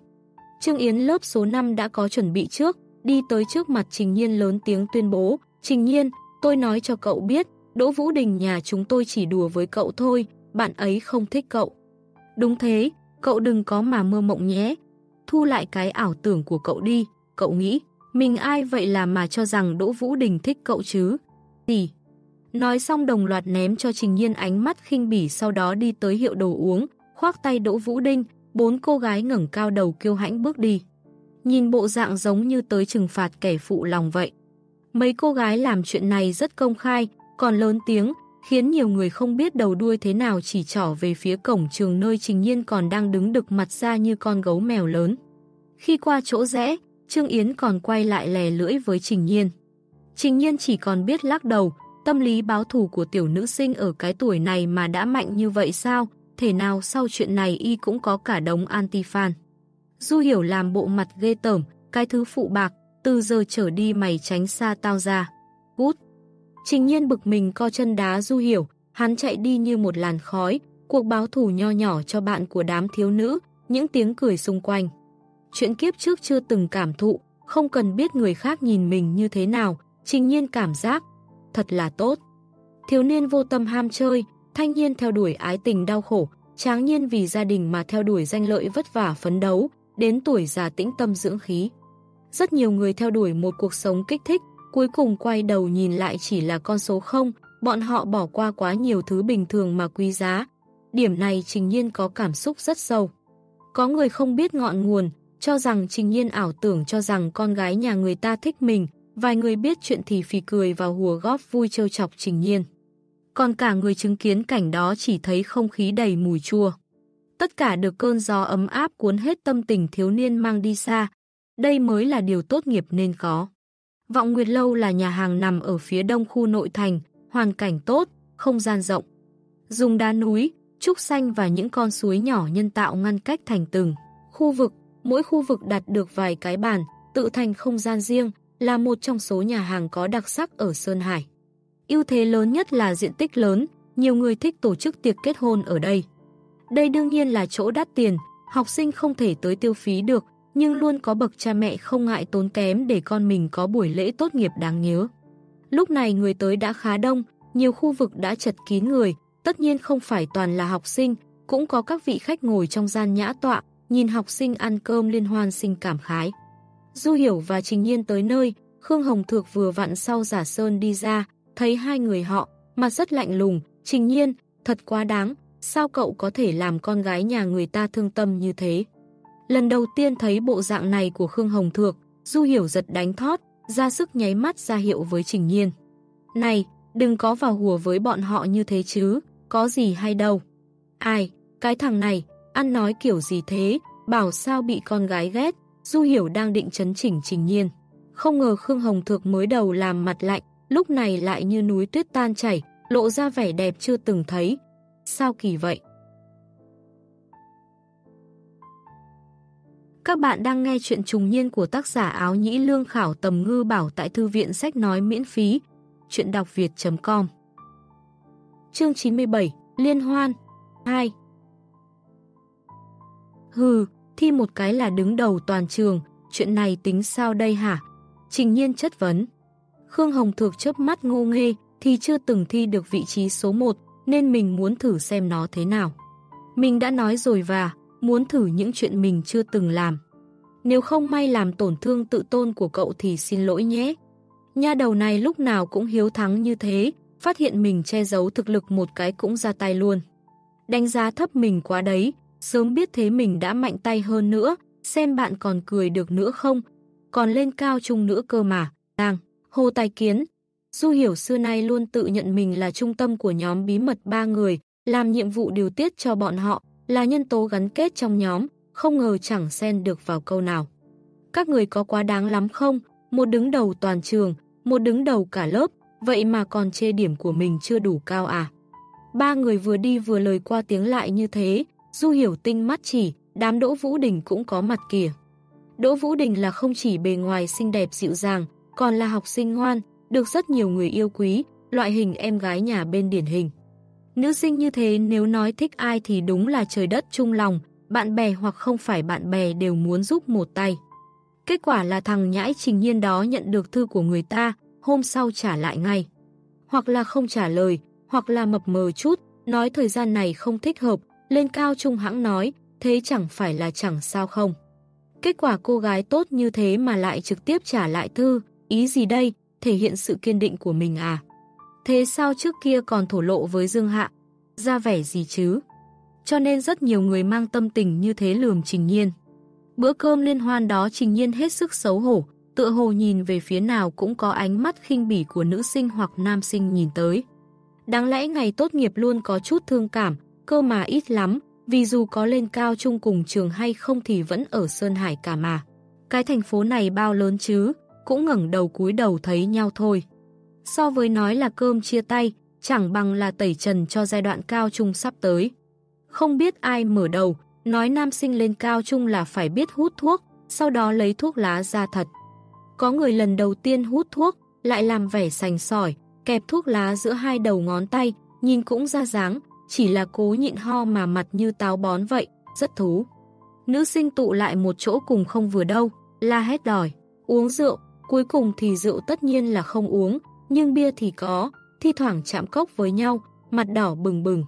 Trương Yến lớp số 5 đã có chuẩn bị trước, đi tới trước mặt Trình Nhiên lớn tiếng tuyên bố, Trình Nhiên, tôi nói cho cậu biết, Đỗ Vũ Đình nhà chúng tôi chỉ đùa với cậu thôi, bạn ấy không thích cậu. Đúng thế, cậu đừng có mà mơ mộng nhé. Thu lại cái ảo tưởng của cậu đi, cậu nghĩ, mình ai vậy là mà cho rằng Đỗ Vũ Đình thích cậu chứ? Gì? Nói xong đồng loạt ném cho Trình Nhiên ánh mắt khinh bỉ sau đó đi tới hiệu đồ uống, khoác tay Đỗ Vũ Đinh, bốn cô gái ngẩng cao đầu kiêu hãnh bước đi. Nhìn bộ dạng giống như tới trừng phạt kẻ phụ lòng vậy. Mấy cô gái làm chuyện này rất công khai, còn lớn tiếng, khiến nhiều người không biết đầu đuôi thế nào chỉ trỏ về phía cổng trường nơi Trình Nhiên còn đang đứng đực mặt ra như con gấu mèo lớn. Khi qua chỗ rẽ, Trương Yến còn quay lại lè lưỡi với Trình Nhiên. Trình Nhiên chỉ còn biết lắc đầu, tâm lý báo thù của tiểu nữ sinh ở cái tuổi này mà đã mạnh như vậy sao, thể nào sau chuyện này y cũng có cả đống anti-fan. Du hiểu làm bộ mặt ghê tởm, cái thứ phụ bạc, từ giờ trở đi mày tránh xa tao ra. Cút! Trình nhiên bực mình co chân đá Du hiểu, hắn chạy đi như một làn khói, cuộc báo thù nho nhỏ cho bạn của đám thiếu nữ, những tiếng cười xung quanh. Chuyện kiếp trước chưa từng cảm thụ, không cần biết người khác nhìn mình như thế nào, trình nhiên cảm giác, thật là tốt. Thiếu niên vô tâm ham chơi, thanh niên theo đuổi ái tình đau khổ, tráng nhiên vì gia đình mà theo đuổi danh lợi vất vả phấn đấu, đến tuổi già tĩnh tâm dưỡng khí. Rất nhiều người theo đuổi một cuộc sống kích thích, cuối cùng quay đầu nhìn lại chỉ là con số không, bọn họ bỏ qua quá nhiều thứ bình thường mà quý giá. Điểm này Trình Nhiên có cảm xúc rất sâu. Có người không biết ngọn nguồn, cho rằng Trình Nhiên ảo tưởng cho rằng con gái nhà người ta thích mình, vài người biết chuyện thì phì cười vào hùa góp vui trêu chọc Trình Nhiên. Còn cả người chứng kiến cảnh đó chỉ thấy không khí đầy mùi chua. Tất cả được cơn gió ấm áp cuốn hết tâm tình thiếu niên mang đi xa. Đây mới là điều tốt nghiệp nên có. Vọng Nguyệt Lâu là nhà hàng nằm ở phía đông khu nội thành, hoàn cảnh tốt, không gian rộng. Dùng đá núi, trúc xanh và những con suối nhỏ nhân tạo ngăn cách thành từng khu vực, mỗi khu vực đặt được vài cái bàn, tự thành không gian riêng, là một trong số nhà hàng có đặc sắc ở Sơn Hải. ưu thế lớn nhất là diện tích lớn, nhiều người thích tổ chức tiệc kết hôn ở đây. Đây đương nhiên là chỗ đắt tiền, học sinh không thể tới tiêu phí được, nhưng luôn có bậc cha mẹ không ngại tốn kém để con mình có buổi lễ tốt nghiệp đáng nhớ. Lúc này người tới đã khá đông, nhiều khu vực đã chật kín người, tất nhiên không phải toàn là học sinh, cũng có các vị khách ngồi trong gian nhã tọa, nhìn học sinh ăn cơm liên hoan sinh cảm khái. Du Hiểu và Trình Nhiên tới nơi, Khương Hồng Thược vừa vặn sau giả sơn đi ra, thấy hai người họ, mặt rất lạnh lùng, Trình Nhiên, thật quá đáng, sao cậu có thể làm con gái nhà người ta thương tâm như thế? Lần đầu tiên thấy bộ dạng này của Khương Hồng Thược, Du Hiểu giật đánh thót, ra sức nháy mắt ra hiệu với Trình Nhiên. Này, đừng có vào hùa với bọn họ như thế chứ, có gì hay đâu. Ai, cái thằng này, ăn nói kiểu gì thế, bảo sao bị con gái ghét, Du Hiểu đang định chấn chỉnh Trình Nhiên. Không ngờ Khương Hồng Thược mới đầu làm mặt lạnh, lúc này lại như núi tuyết tan chảy, lộ ra vẻ đẹp chưa từng thấy. Sao kỳ vậy? Các bạn đang nghe chuyện trùng niên của tác giả áo nhĩ lương khảo tầm ngư bảo tại thư viện sách nói miễn phí. Chuyện đọc việt.com Chương 97 Liên hoan 2 Hừ, thi một cái là đứng đầu toàn trường, chuyện này tính sao đây hả? Trình nhiên chất vấn. Khương Hồng Thược chớp mắt ngô nghê, thì chưa từng thi được vị trí số 1, nên mình muốn thử xem nó thế nào. Mình đã nói rồi và muốn thử những chuyện mình chưa từng làm. Nếu không may làm tổn thương tự tôn của cậu thì xin lỗi nhé. Nha đầu này lúc nào cũng hiếu thắng như thế, phát hiện mình che giấu thực lực một cái cũng ra tay luôn. Đánh giá thấp mình quá đấy, sớm biết thế mình đã mạnh tay hơn nữa, xem bạn còn cười được nữa không, còn lên cao trung nữa cơ mà. Đang, Hồ Tài Kiến, Du Hiểu xưa nay luôn tự nhận mình là trung tâm của nhóm bí mật ba người, làm nhiệm vụ điều tiết cho bọn họ, là nhân tố gắn kết trong nhóm, không ngờ chẳng xen được vào câu nào. Các người có quá đáng lắm không? Một đứng đầu toàn trường, một đứng đầu cả lớp, vậy mà còn chê điểm của mình chưa đủ cao à? Ba người vừa đi vừa lời qua tiếng lại như thế, Du Hiểu tinh mắt chỉ, đám Đỗ Vũ Đình cũng có mặt kìa. Đỗ Vũ Đình là không chỉ bề ngoài xinh đẹp dịu dàng, còn là học sinh ngoan, được rất nhiều người yêu quý, loại hình em gái nhà bên điển hình. Nữ sinh như thế nếu nói thích ai thì đúng là trời đất chung lòng, bạn bè hoặc không phải bạn bè đều muốn giúp một tay. Kết quả là thằng nhãi trình nhiên đó nhận được thư của người ta, hôm sau trả lại ngay. Hoặc là không trả lời, hoặc là mập mờ chút, nói thời gian này không thích hợp, lên cao trung hãng nói, thế chẳng phải là chẳng sao không. Kết quả cô gái tốt như thế mà lại trực tiếp trả lại thư, ý gì đây, thể hiện sự kiên định của mình à. Thế sao trước kia còn thổ lộ với Dương Hạ? Ra vẻ gì chứ? Cho nên rất nhiều người mang tâm tình như thế lườm Trình Nhiên. Bữa cơm liên hoan đó Trình Nhiên hết sức xấu hổ, tựa hồ nhìn về phía nào cũng có ánh mắt khinh bỉ của nữ sinh hoặc nam sinh nhìn tới. Đáng lẽ ngày tốt nghiệp luôn có chút thương cảm, cơ mà ít lắm, vì dù có lên cao chung cùng trường hay không thì vẫn ở Sơn Hải cả mà. Cái thành phố này bao lớn chứ, cũng ngẩng đầu cúi đầu thấy nhau thôi. So với nói là cơm chia tay, chẳng bằng là tẩy trần cho giai đoạn cao trung sắp tới. Không biết ai mở đầu, nói nam sinh lên cao trung là phải biết hút thuốc, sau đó lấy thuốc lá ra thật. Có người lần đầu tiên hút thuốc, lại làm vẻ sành sỏi, kẹp thuốc lá giữa hai đầu ngón tay, nhìn cũng ra dáng, chỉ là cố nhịn ho mà mặt như táo bón vậy, rất thú. Nữ sinh tụ lại một chỗ cùng không vừa đâu, la hét đòi, uống rượu, cuối cùng thì rượu tất nhiên là không uống, nhưng bia thì có, thi thoảng chạm cốc với nhau, mặt đỏ bừng bừng.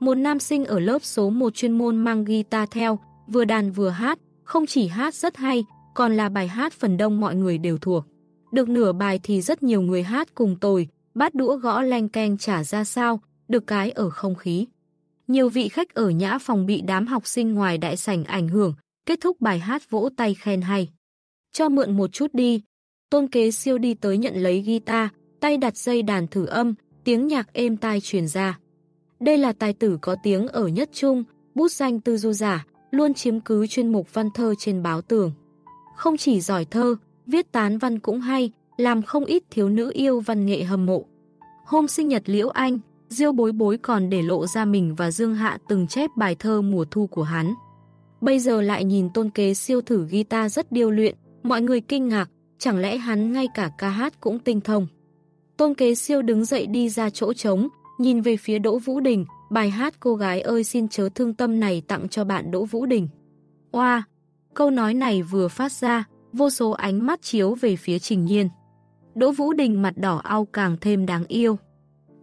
Một nam sinh ở lớp số 1 chuyên môn mang guitar theo, vừa đàn vừa hát, không chỉ hát rất hay, còn là bài hát phần đông mọi người đều thuộc. Được nửa bài thì rất nhiều người hát cùng tồi, bát đũa gõ lanh keng trả ra sao, được cái ở không khí. Nhiều vị khách ở nhã phòng bị đám học sinh ngoài đại sảnh ảnh hưởng, kết thúc bài hát vỗ tay khen hay. Cho mượn một chút đi. Tôn kế siêu đi tới nhận lấy guitar, tay đặt dây đàn thử âm, tiếng nhạc êm tai truyền ra. Đây là tài tử có tiếng ở nhất trung, bút danh tư du giả, luôn chiếm cứ chuyên mục văn thơ trên báo tường. Không chỉ giỏi thơ, viết tán văn cũng hay, làm không ít thiếu nữ yêu văn nghệ hâm mộ. Hôm sinh nhật Liễu Anh, Diêu bối bối còn để lộ ra mình và Dương Hạ từng chép bài thơ mùa thu của hắn. Bây giờ lại nhìn tôn kế siêu thử guitar rất điêu luyện, mọi người kinh ngạc, chẳng lẽ hắn ngay cả ca hát cũng tinh thông. Tôn kế siêu đứng dậy đi ra chỗ trống, nhìn về phía Đỗ Vũ Đình, bài hát cô gái ơi xin chớ thương tâm này tặng cho bạn Đỗ Vũ Đình. Oa! Câu nói này vừa phát ra, vô số ánh mắt chiếu về phía Trình Nhiên. Đỗ Vũ Đình mặt đỏ ao càng thêm đáng yêu.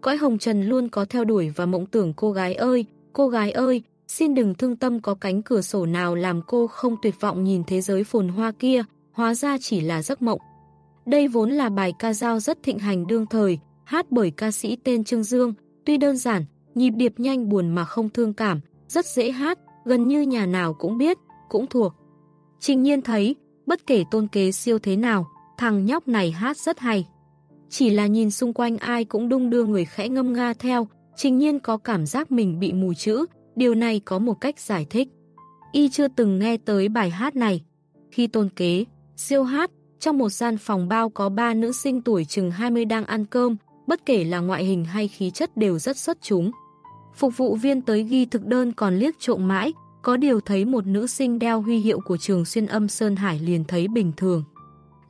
Cõi hồng trần luôn có theo đuổi và mộng tưởng cô gái ơi, cô gái ơi, xin đừng thương tâm có cánh cửa sổ nào làm cô không tuyệt vọng nhìn thế giới phồn hoa kia, hóa ra chỉ là giấc mộng. Đây vốn là bài ca dao rất thịnh hành đương thời, hát bởi ca sĩ tên Trương Dương, tuy đơn giản, nhịp điệp nhanh buồn mà không thương cảm, rất dễ hát, gần như nhà nào cũng biết, cũng thuộc. Trình nhiên thấy, bất kể tôn kế siêu thế nào, thằng nhóc này hát rất hay. Chỉ là nhìn xung quanh ai cũng đung đưa người khẽ ngâm nga theo, trình nhiên có cảm giác mình bị mù chữ, điều này có một cách giải thích. Y chưa từng nghe tới bài hát này. Khi tôn kế, siêu hát, trong một gian phòng bao có ba nữ sinh tuổi chừng 20 đang ăn cơm, bất kể là ngoại hình hay khí chất đều rất xuất chúng. Phục vụ viên tới ghi thực đơn còn liếc trộm mãi, có điều thấy một nữ sinh đeo huy hiệu của trường xuyên âm Sơn Hải liền thấy bình thường.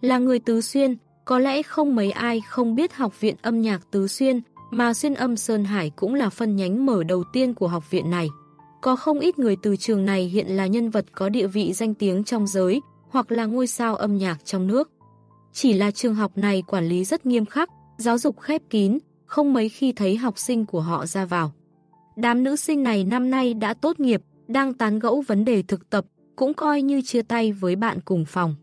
Là người Tứ Xuyên, có lẽ không mấy ai không biết học viện âm nhạc Tứ Xuyên, mà xuyên âm Sơn Hải cũng là phân nhánh mở đầu tiên của học viện này. Có không ít người từ trường này hiện là nhân vật có địa vị danh tiếng trong giới, hoặc là ngôi sao âm nhạc trong nước. Chỉ là trường học này quản lý rất nghiêm khắc, giáo dục khép kín, không mấy khi thấy học sinh của họ ra vào. Đám nữ sinh này năm nay đã tốt nghiệp, đang tán gẫu vấn đề thực tập, cũng coi như chia tay với bạn cùng phòng.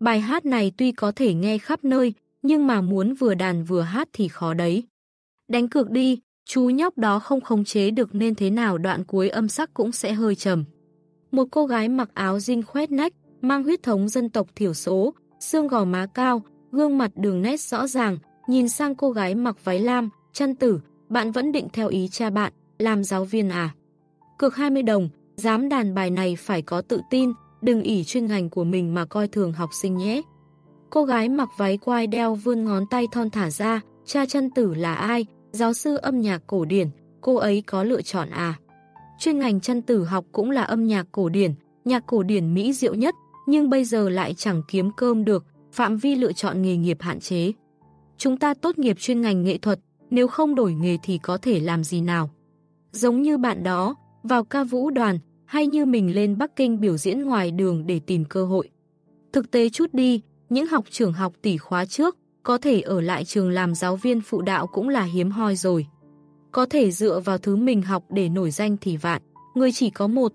Bài hát này tuy có thể nghe khắp nơi, nhưng mà muốn vừa đàn vừa hát thì khó đấy. Đánh cược đi, chú nhóc đó không khống chế được nên thế nào đoạn cuối âm sắc cũng sẽ hơi trầm. Một cô gái mặc áo jean khoét nách, mang huyết thống dân tộc thiểu số, xương gò má cao, gương mặt đường nét rõ ràng, nhìn sang cô gái mặc váy lam, chăn tử, bạn vẫn định theo ý cha bạn, làm giáo viên à. Cược 20 đồng, dám đàn bài này phải có tự tin, đừng ỉ chuyên ngành của mình mà coi thường học sinh nhé. Cô gái mặc váy quai đeo vươn ngón tay thon thả ra, cha chân tử là ai, giáo sư âm nhạc cổ điển, cô ấy có lựa chọn à. Chuyên ngành chân tử học cũng là âm nhạc cổ điển, nhạc cổ điển Mỹ diệu nhất, nhưng bây giờ lại chẳng kiếm cơm được, phạm vi lựa chọn nghề nghiệp hạn chế. Chúng ta tốt nghiệp chuyên ngành nghệ thuật, nếu không đổi nghề thì có thể làm gì nào. Giống như bạn đó, vào ca vũ đoàn, hay như mình lên Bắc Kinh biểu diễn ngoài đường để tìm cơ hội. Thực tế chút đi, những học trưởng học tỷ khóa trước, có thể ở lại trường làm giáo viên phụ đạo cũng là hiếm hoi rồi. Có thể dựa vào thứ mình học để nổi danh thì vạn, người chỉ có một.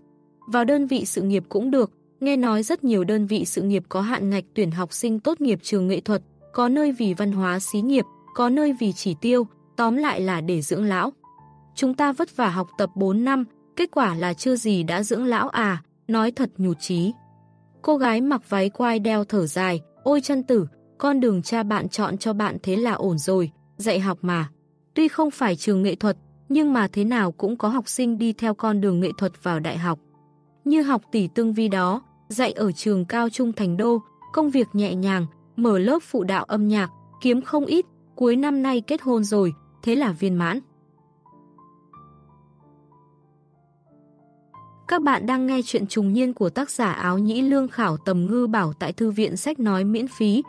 Vào đơn vị sự nghiệp cũng được, nghe nói rất nhiều đơn vị sự nghiệp có hạn ngạch tuyển học sinh tốt nghiệp trường nghệ thuật, có nơi vì văn hóa xí nghiệp, có nơi vì chỉ tiêu, tóm lại là để dưỡng lão. Chúng ta vất vả học tập 4 năm, kết quả là chưa gì đã dưỡng lão à, nói thật nhụt chí. Cô gái mặc váy quai đeo thở dài, ôi chân tử, con đường cha bạn chọn cho bạn thế là ổn rồi, dạy học mà. Tuy không phải trường nghệ thuật, nhưng mà thế nào cũng có học sinh đi theo con đường nghệ thuật vào đại học. Như học tỷ tương vi đó, dạy ở trường cao trung thành đô, công việc nhẹ nhàng, mở lớp phụ đạo âm nhạc, kiếm không ít, cuối năm nay kết hôn rồi, thế là viên mãn. Các bạn đang nghe chuyện trùng niên của tác giả áo nhĩ lương khảo tầm ngư bảo tại thư viện sách nói miễn phí,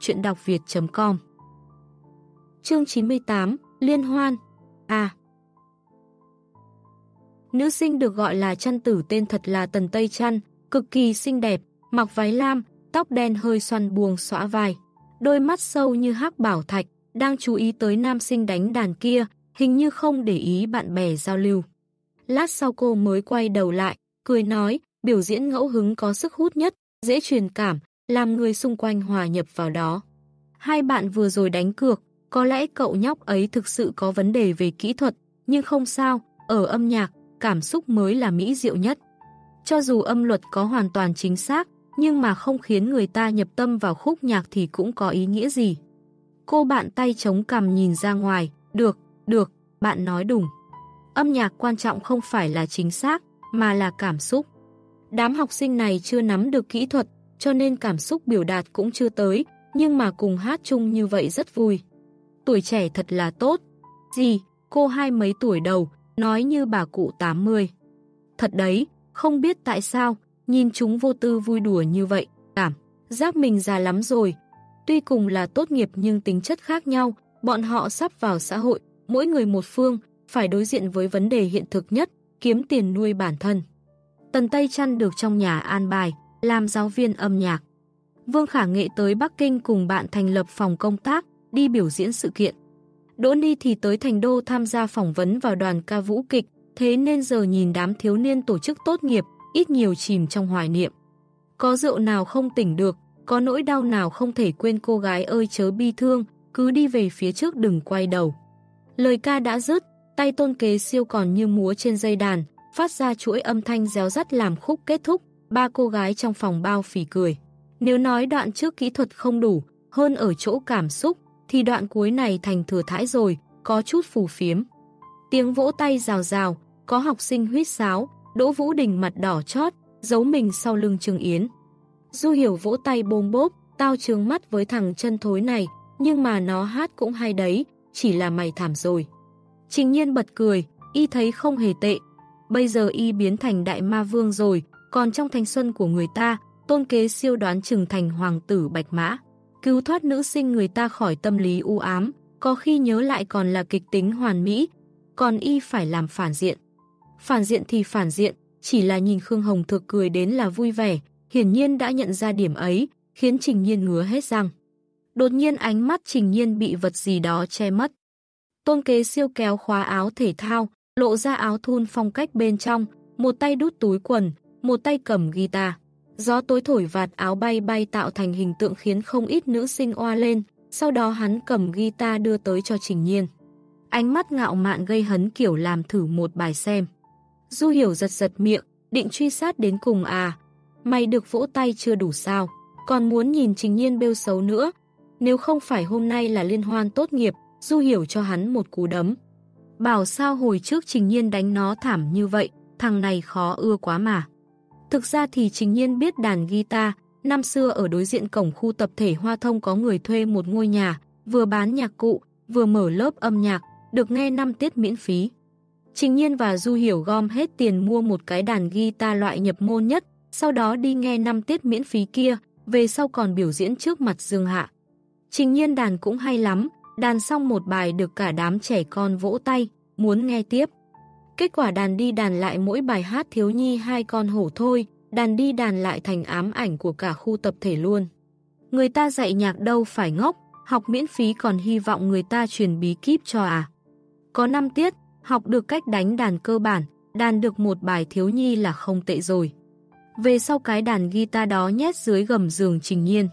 chuyện đọc việt.com Chương 98 Liên hoan À Nữ sinh được gọi là chăn tử tên thật là Tần Tây Chăn, cực kỳ xinh đẹp, mặc váy lam, tóc đen hơi xoăn buông xõa vai. Đôi mắt sâu như hắc bảo thạch, đang chú ý tới nam sinh đánh đàn kia, hình như không để ý bạn bè giao lưu. Lát sau cô mới quay đầu lại, cười nói, biểu diễn ngẫu hứng có sức hút nhất, dễ truyền cảm, làm người xung quanh hòa nhập vào đó. Hai bạn vừa rồi đánh cược, có lẽ cậu nhóc ấy thực sự có vấn đề về kỹ thuật, nhưng không sao, ở âm nhạc, cảm xúc mới là mỹ diệu nhất. Cho dù âm luật có hoàn toàn chính xác, nhưng mà không khiến người ta nhập tâm vào khúc nhạc thì cũng có ý nghĩa gì. Cô bạn tay chống cằm nhìn ra ngoài, được, được, bạn nói đúng. Âm nhạc quan trọng không phải là chính xác, mà là cảm xúc. Đám học sinh này chưa nắm được kỹ thuật, cho nên cảm xúc biểu đạt cũng chưa tới, nhưng mà cùng hát chung như vậy rất vui. Tuổi trẻ thật là tốt. Gì, cô hai mấy tuổi đầu, nói như bà cụ 80. Thật đấy, không biết tại sao, nhìn chúng vô tư vui đùa như vậy, cảm giác mình già lắm rồi. Tuy cùng là tốt nghiệp nhưng tính chất khác nhau, bọn họ sắp vào xã hội, mỗi người một phương, phải đối diện với vấn đề hiện thực nhất, kiếm tiền nuôi bản thân. Tần Tây Trăn được trong nhà an bài, làm giáo viên âm nhạc. Vương Khả Nghệ tới Bắc Kinh cùng bạn thành lập phòng công tác, đi biểu diễn sự kiện. Đỗ Ni thì tới Thành Đô tham gia phỏng vấn vào đoàn ca vũ kịch, thế nên giờ nhìn đám thiếu niên tổ chức tốt nghiệp, ít nhiều chìm trong hoài niệm. Có rượu nào không tỉnh được, có nỗi đau nào không thể quên cô gái ơi chớ bi thương, cứ đi về phía trước đừng quay đầu. Lời ca đã dứt, tay tôn kế siêu còn như múa trên dây đàn, phát ra chuỗi âm thanh réo rắt làm khúc kết thúc, ba cô gái trong phòng bao phì cười. Nếu nói đoạn trước kỹ thuật không đủ, hơn ở chỗ cảm xúc, thì đoạn cuối này thành thừa thãi rồi, có chút phù phiếm. Tiếng vỗ tay rào rào, có học sinh huyết sáo, Đỗ Vũ Đình mặt đỏ chót, giấu mình sau lưng Trương Yến. Du hiểu vỗ tay bôm bốp, tao trướng mắt với thằng chân thối này, nhưng mà nó hát cũng hay đấy, chỉ là mày thảm rồi. Trình nhiên bật cười, y thấy không hề tệ. Bây giờ y biến thành đại ma vương rồi, còn trong thanh xuân của người ta, tôn kế siêu đoán chừng thành hoàng tử bạch mã. Cứu thoát nữ sinh người ta khỏi tâm lý u ám, có khi nhớ lại còn là kịch tính hoàn mỹ, còn y phải làm phản diện. Phản diện thì phản diện, chỉ là nhìn Khương Hồng thực cười đến là vui vẻ, hiển nhiên đã nhận ra điểm ấy, khiến Trình Nhiên ngứa hết răng. Đột nhiên ánh mắt Trình Nhiên bị vật gì đó che mất. Tôn kế siêu kéo khóa áo thể thao, lộ ra áo thun phong cách bên trong, một tay đút túi quần, một tay cầm guitar. Gió tối thổi vạt áo bay bay tạo thành hình tượng khiến không ít nữ sinh oa lên, sau đó hắn cầm guitar đưa tới cho Trình Nhiên. Ánh mắt ngạo mạn gây hấn kiểu làm thử một bài xem. Du hiểu giật giật miệng, định truy sát đến cùng à. Mày được vỗ tay chưa đủ sao, còn muốn nhìn Trình Nhiên bêu xấu nữa. Nếu không phải hôm nay là liên hoan tốt nghiệp, Du hiểu cho hắn một cú đấm. Bảo sao hồi trước Trình Nhiên đánh nó thảm như vậy, thằng này khó ưa quá mà. Thực ra thì Trình Nhiên biết đàn guitar, năm xưa ở đối diện cổng khu tập thể Hoa Thông có người thuê một ngôi nhà, vừa bán nhạc cụ, vừa mở lớp âm nhạc, được nghe 5 tiết miễn phí. Trình Nhiên và Du Hiểu gom hết tiền mua một cái đàn guitar loại nhập môn nhất, sau đó đi nghe 5 tiết miễn phí kia, về sau còn biểu diễn trước mặt Dương Hạ. Trình Nhiên đàn cũng hay lắm, đàn xong một bài được cả đám trẻ con vỗ tay, muốn nghe tiếp. Kết quả đàn đi đàn lại mỗi bài hát thiếu nhi hai con hổ thôi, đàn đi đàn lại thành ám ảnh của cả khu tập thể luôn. Người ta dạy nhạc đâu phải ngốc, học miễn phí còn hy vọng người ta truyền bí kíp cho à. Có 5 tiết, học được cách đánh đàn cơ bản, đàn được một bài thiếu nhi là không tệ rồi. Về sau cái đàn guitar đó nhét dưới gầm giường Trình Nhiên.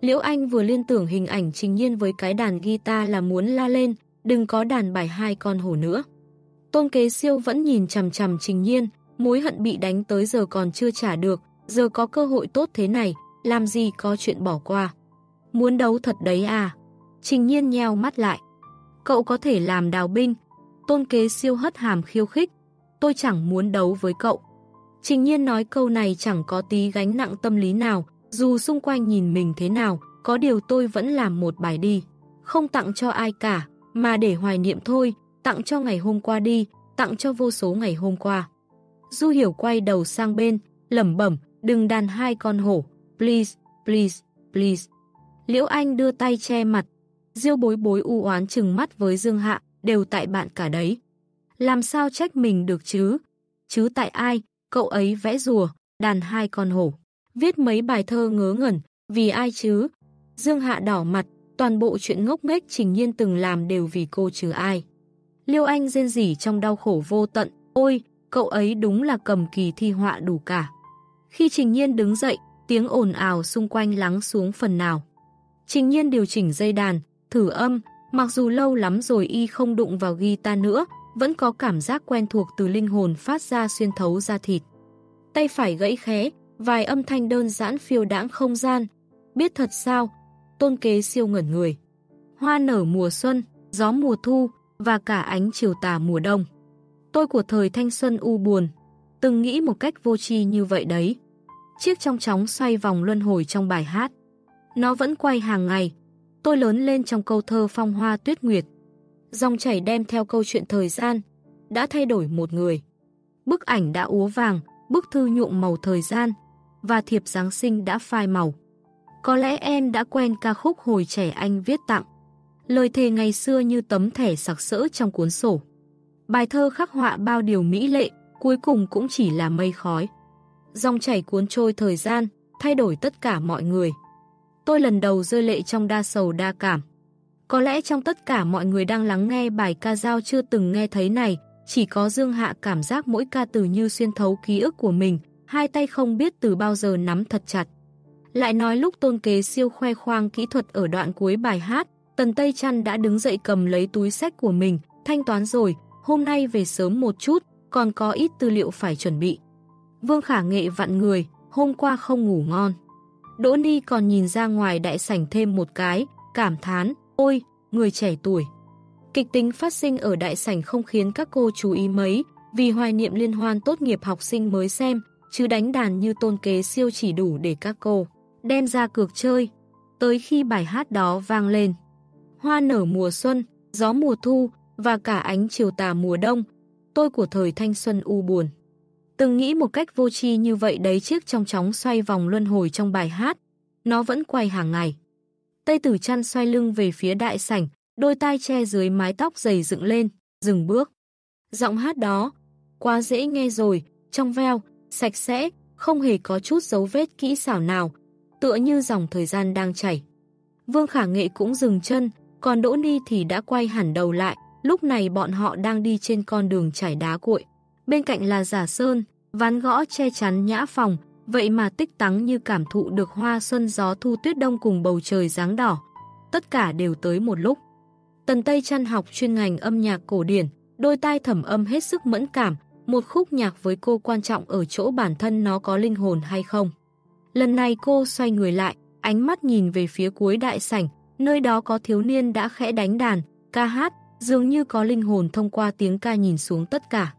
Liễu Anh vừa liên tưởng hình ảnh Trình Nhiên với cái đàn guitar là muốn la lên, đừng có đàn bài hai con hổ nữa. Tôn kế siêu vẫn nhìn chằm chằm Trình Nhiên, mối hận bị đánh tới giờ còn chưa trả được, giờ có cơ hội tốt thế này, làm gì có chuyện bỏ qua. Muốn đấu thật đấy à? Trình Nhiên nheo mắt lại. Cậu có thể làm đào binh. Tôn kế siêu hất hàm khiêu khích. Tôi chẳng muốn đấu với cậu. Trình Nhiên nói câu này chẳng có tí gánh nặng tâm lý nào, dù xung quanh nhìn mình thế nào, có điều tôi vẫn làm một bài đi. Không tặng cho ai cả, mà để hoài niệm thôi, tặng cho ngày hôm qua đi, tặng cho vô số ngày hôm qua. Du hiểu quay đầu sang bên, lẩm bẩm, đừng đàn hai con hổ, please, please, please. Liễu Anh đưa tay che mặt, diêu bối bối u oán chừng mắt với Dương Hạ, đều tại bạn cả đấy. Làm sao trách mình được chứ? Chứ tại ai, cậu ấy vẽ rùa, đàn hai con hổ. Viết mấy bài thơ ngớ ngẩn, vì ai chứ? Dương Hạ đỏ mặt, toàn bộ chuyện ngốc nghếch Trình Nhiên từng làm đều vì cô chứ ai. Liêu Anh rên rỉ trong đau khổ vô tận, ôi, cậu ấy đúng là cầm kỳ thi họa đủ cả. Khi Trình Nhiên đứng dậy, tiếng ồn ào xung quanh lắng xuống phần nào. Trình Nhiên điều chỉnh dây đàn, thử âm, mặc dù lâu lắm rồi y không đụng vào guitar nữa, vẫn có cảm giác quen thuộc từ linh hồn phát ra xuyên thấu ra thịt. Tay phải gãy khé, vài âm thanh đơn giản phiêu đãng không gian. Biết thật sao? Tôn kế siêu ngẩn người. Hoa nở mùa xuân, gió mùa thu, và cả ánh chiều tà mùa đông. Tôi của thời thanh xuân u buồn, từng nghĩ một cách vô tri như vậy đấy. Chiếc trong chóng xoay vòng luân hồi trong bài hát. Nó vẫn quay hàng ngày. Tôi lớn lên trong câu thơ phong hoa tuyết nguyệt. Dòng chảy đem theo câu chuyện thời gian, đã thay đổi một người. Bức ảnh đã úa vàng, bức thư nhuộm màu thời gian, và thiệp Giáng sinh đã phai màu. Có lẽ em đã quen ca khúc hồi trẻ anh viết tặng. Lời thề ngày xưa như tấm thẻ sặc sỡ trong cuốn sổ. Bài thơ khắc họa bao điều mỹ lệ, cuối cùng cũng chỉ là mây khói. Dòng chảy cuốn trôi thời gian, thay đổi tất cả mọi người. Tôi lần đầu rơi lệ trong đa sầu đa cảm. Có lẽ trong tất cả mọi người đang lắng nghe bài ca dao chưa từng nghe thấy này, chỉ có Dương Hạ cảm giác mỗi ca từ như xuyên thấu ký ức của mình, hai tay không biết từ bao giờ nắm thật chặt. Lại nói lúc tôn kế siêu khoe khoang kỹ thuật ở đoạn cuối bài hát, Tần Tây Trăn đã đứng dậy cầm lấy túi sách của mình, thanh toán rồi, hôm nay về sớm một chút, còn có ít tư liệu phải chuẩn bị. Vương Khả Nghệ vặn người, hôm qua không ngủ ngon. Đỗ Ni còn nhìn ra ngoài đại sảnh thêm một cái, cảm thán, ôi, người trẻ tuổi. Kịch tính phát sinh ở đại sảnh không khiến các cô chú ý mấy, vì hoài niệm liên hoan tốt nghiệp học sinh mới xem, chứ đánh đàn như tôn kế siêu chỉ đủ để các cô đem ra cược chơi. Tới khi bài hát đó vang lên, hoa nở mùa xuân, gió mùa thu và cả ánh chiều tà mùa đông, tôi của thời thanh xuân u buồn. Từng nghĩ một cách vô tri như vậy đấy chiếc trong chóng xoay vòng luân hồi trong bài hát, nó vẫn quay hàng ngày. Tây tử chăn xoay lưng về phía đại sảnh, đôi tai che dưới mái tóc dày dựng lên, dừng bước. Giọng hát đó, quá dễ nghe rồi, trong veo, sạch sẽ, không hề có chút dấu vết kỹ xảo nào, tựa như dòng thời gian đang chảy. Vương Khả Nghệ cũng dừng chân, còn Đỗ Ni thì đã quay hẳn đầu lại, lúc này bọn họ đang đi trên con đường trải đá cuội. Bên cạnh là giả sơn, ván gõ che chắn nhã phòng, vậy mà tích tắng như cảm thụ được hoa xuân gió thu tuyết đông cùng bầu trời dáng đỏ. Tất cả đều tới một lúc. Tần Tây chăn học chuyên ngành âm nhạc cổ điển, đôi tai thẩm âm hết sức mẫn cảm, một khúc nhạc với cô quan trọng ở chỗ bản thân nó có linh hồn hay không. Lần này cô xoay người lại, ánh mắt nhìn về phía cuối đại sảnh, nơi đó có thiếu niên đã khẽ đánh đàn, ca hát, dường như có linh hồn thông qua tiếng ca nhìn xuống tất cả.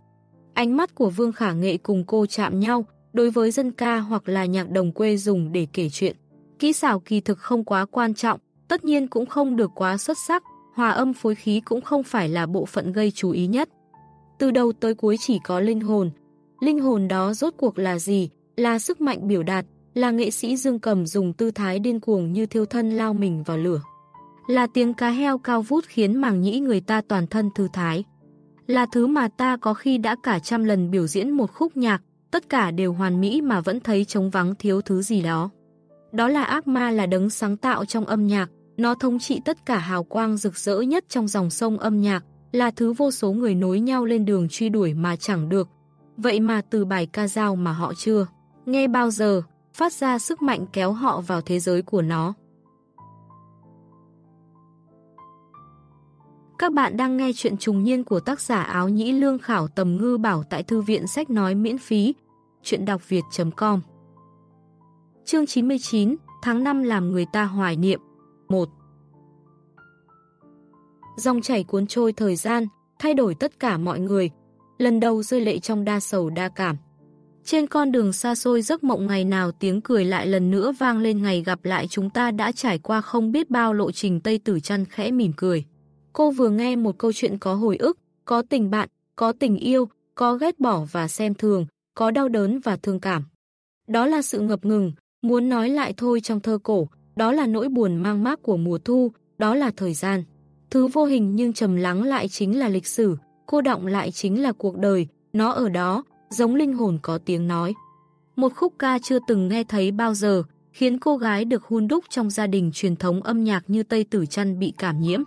Ánh mắt của Vương Khả Nghệ cùng cô chạm nhau, đối với dân ca hoặc là nhạc đồng quê dùng để kể chuyện. Kỹ xảo kỳ thực không quá quan trọng, tất nhiên cũng không được quá xuất sắc, hòa âm phối khí cũng không phải là bộ phận gây chú ý nhất. Từ đầu tới cuối chỉ có linh hồn. Linh hồn đó rốt cuộc là gì? Là sức mạnh biểu đạt, là nghệ sĩ Dương Cầm dùng tư thái điên cuồng như thiêu thân lao mình vào lửa. Là tiếng cá heo cao vút khiến màng nhĩ người ta toàn thân thư thái. Là thứ mà ta có khi đã cả trăm lần biểu diễn một khúc nhạc, tất cả đều hoàn mỹ mà vẫn thấy trống vắng thiếu thứ gì đó. Đó là ác ma là đấng sáng tạo trong âm nhạc, nó thống trị tất cả hào quang rực rỡ nhất trong dòng sông âm nhạc, là thứ vô số người nối nhau lên đường truy đuổi mà chẳng được. Vậy mà từ bài ca dao mà họ chưa nghe bao giờ, phát ra sức mạnh kéo họ vào thế giới của nó. Các bạn đang nghe chuyện trùng niên của tác giả áo nhĩ lương khảo tầm ngư bảo tại thư viện sách nói miễn phí, chuyện đọc việt.com Chương 99, tháng 5 làm người ta hoài niệm. 1 Dòng chảy cuốn trôi thời gian, thay đổi tất cả mọi người, lần đầu rơi lệ trong đa sầu đa cảm. Trên con đường xa xôi giấc mộng ngày nào tiếng cười lại lần nữa vang lên ngày gặp lại chúng ta đã trải qua không biết bao lộ trình Tây Tử Trăn khẽ mỉm cười. Cô vừa nghe một câu chuyện có hồi ức, có tình bạn, có tình yêu, có ghét bỏ và xem thường, có đau đớn và thương cảm. Đó là sự ngập ngừng, muốn nói lại thôi trong thơ cổ, đó là nỗi buồn mang mát của mùa thu, đó là thời gian. Thứ vô hình nhưng trầm lắng lại chính là lịch sử, cô động lại chính là cuộc đời, nó ở đó, giống linh hồn có tiếng nói. Một khúc ca chưa từng nghe thấy bao giờ, khiến cô gái được hun đúc trong gia đình truyền thống âm nhạc như Tây Tử Trăn bị cảm nhiễm.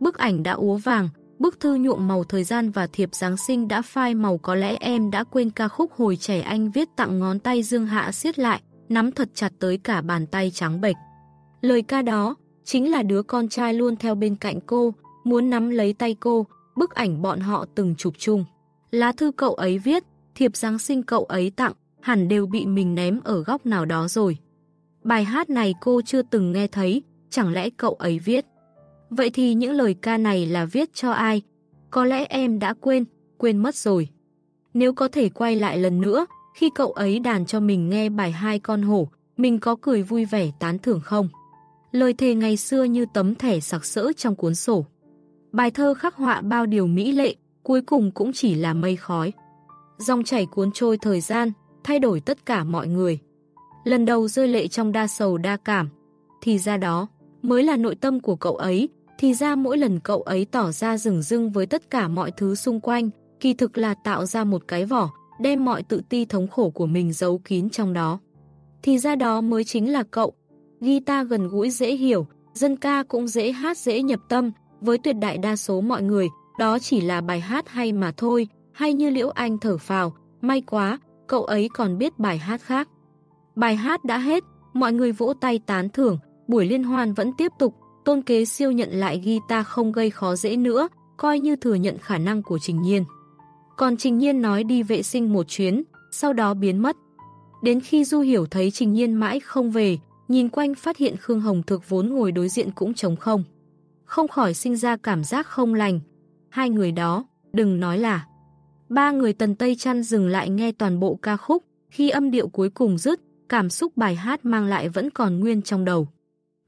Bức ảnh đã úa vàng, bức thư nhuộm màu thời gian và thiệp Giáng sinh đã phai màu có lẽ em đã quên ca khúc hồi trẻ anh viết tặng ngón tay Dương Hạ siết lại, nắm thật chặt tới cả bàn tay trắng bệch. Lời ca đó, chính là đứa con trai luôn theo bên cạnh cô, muốn nắm lấy tay cô, bức ảnh bọn họ từng chụp chung. Lá thư cậu ấy viết, thiệp Giáng sinh cậu ấy tặng, hẳn đều bị mình ném ở góc nào đó rồi. Bài hát này cô chưa từng nghe thấy, chẳng lẽ cậu ấy viết. Vậy thì những lời ca này là viết cho ai? Có lẽ em đã quên, quên mất rồi. Nếu có thể quay lại lần nữa, khi cậu ấy đàn cho mình nghe bài hai con hổ, mình có cười vui vẻ tán thưởng không? lời thề ngày xưa như tấm thẻ sặc sỡ trong cuốn sổ. Bài thơ khắc họa bao điều mỹ lệ, cuối cùng cũng chỉ là mây khói. Dòng chảy cuốn trôi thời gian, thay đổi tất cả mọi người. Lần đầu rơi lệ trong đa sầu đa cảm, thì ra đó mới là nội tâm của cậu ấy, thì ra mỗi lần cậu ấy tỏ ra rừng rưng với tất cả mọi thứ xung quanh, kỳ thực là tạo ra một cái vỏ, đem mọi tự ti thống khổ của mình giấu kín trong đó. Thì ra đó mới chính là cậu. Guitar gần gũi dễ hiểu, dân ca cũng dễ hát dễ nhập tâm, với tuyệt đại đa số mọi người, đó chỉ là bài hát hay mà thôi, hay như Liễu Anh thở phào, may quá, cậu ấy còn biết bài hát khác. Bài hát đã hết, mọi người vỗ tay tán thưởng, buổi liên hoan vẫn tiếp tục, tôn kế siêu nhận lại guitar không gây khó dễ nữa, coi như thừa nhận khả năng của Trình Nhiên. Còn Trình Nhiên nói đi vệ sinh một chuyến, sau đó biến mất. Đến khi Du Hiểu thấy Trình Nhiên mãi không về, nhìn quanh phát hiện Khương Hồng Thực vốn ngồi đối diện cũng trống không. Không khỏi sinh ra cảm giác không lành. Hai người đó, đừng nói là. Ba người tần Tây chăn dừng lại nghe toàn bộ ca khúc, khi âm điệu cuối cùng dứt, cảm xúc bài hát mang lại vẫn còn nguyên trong đầu.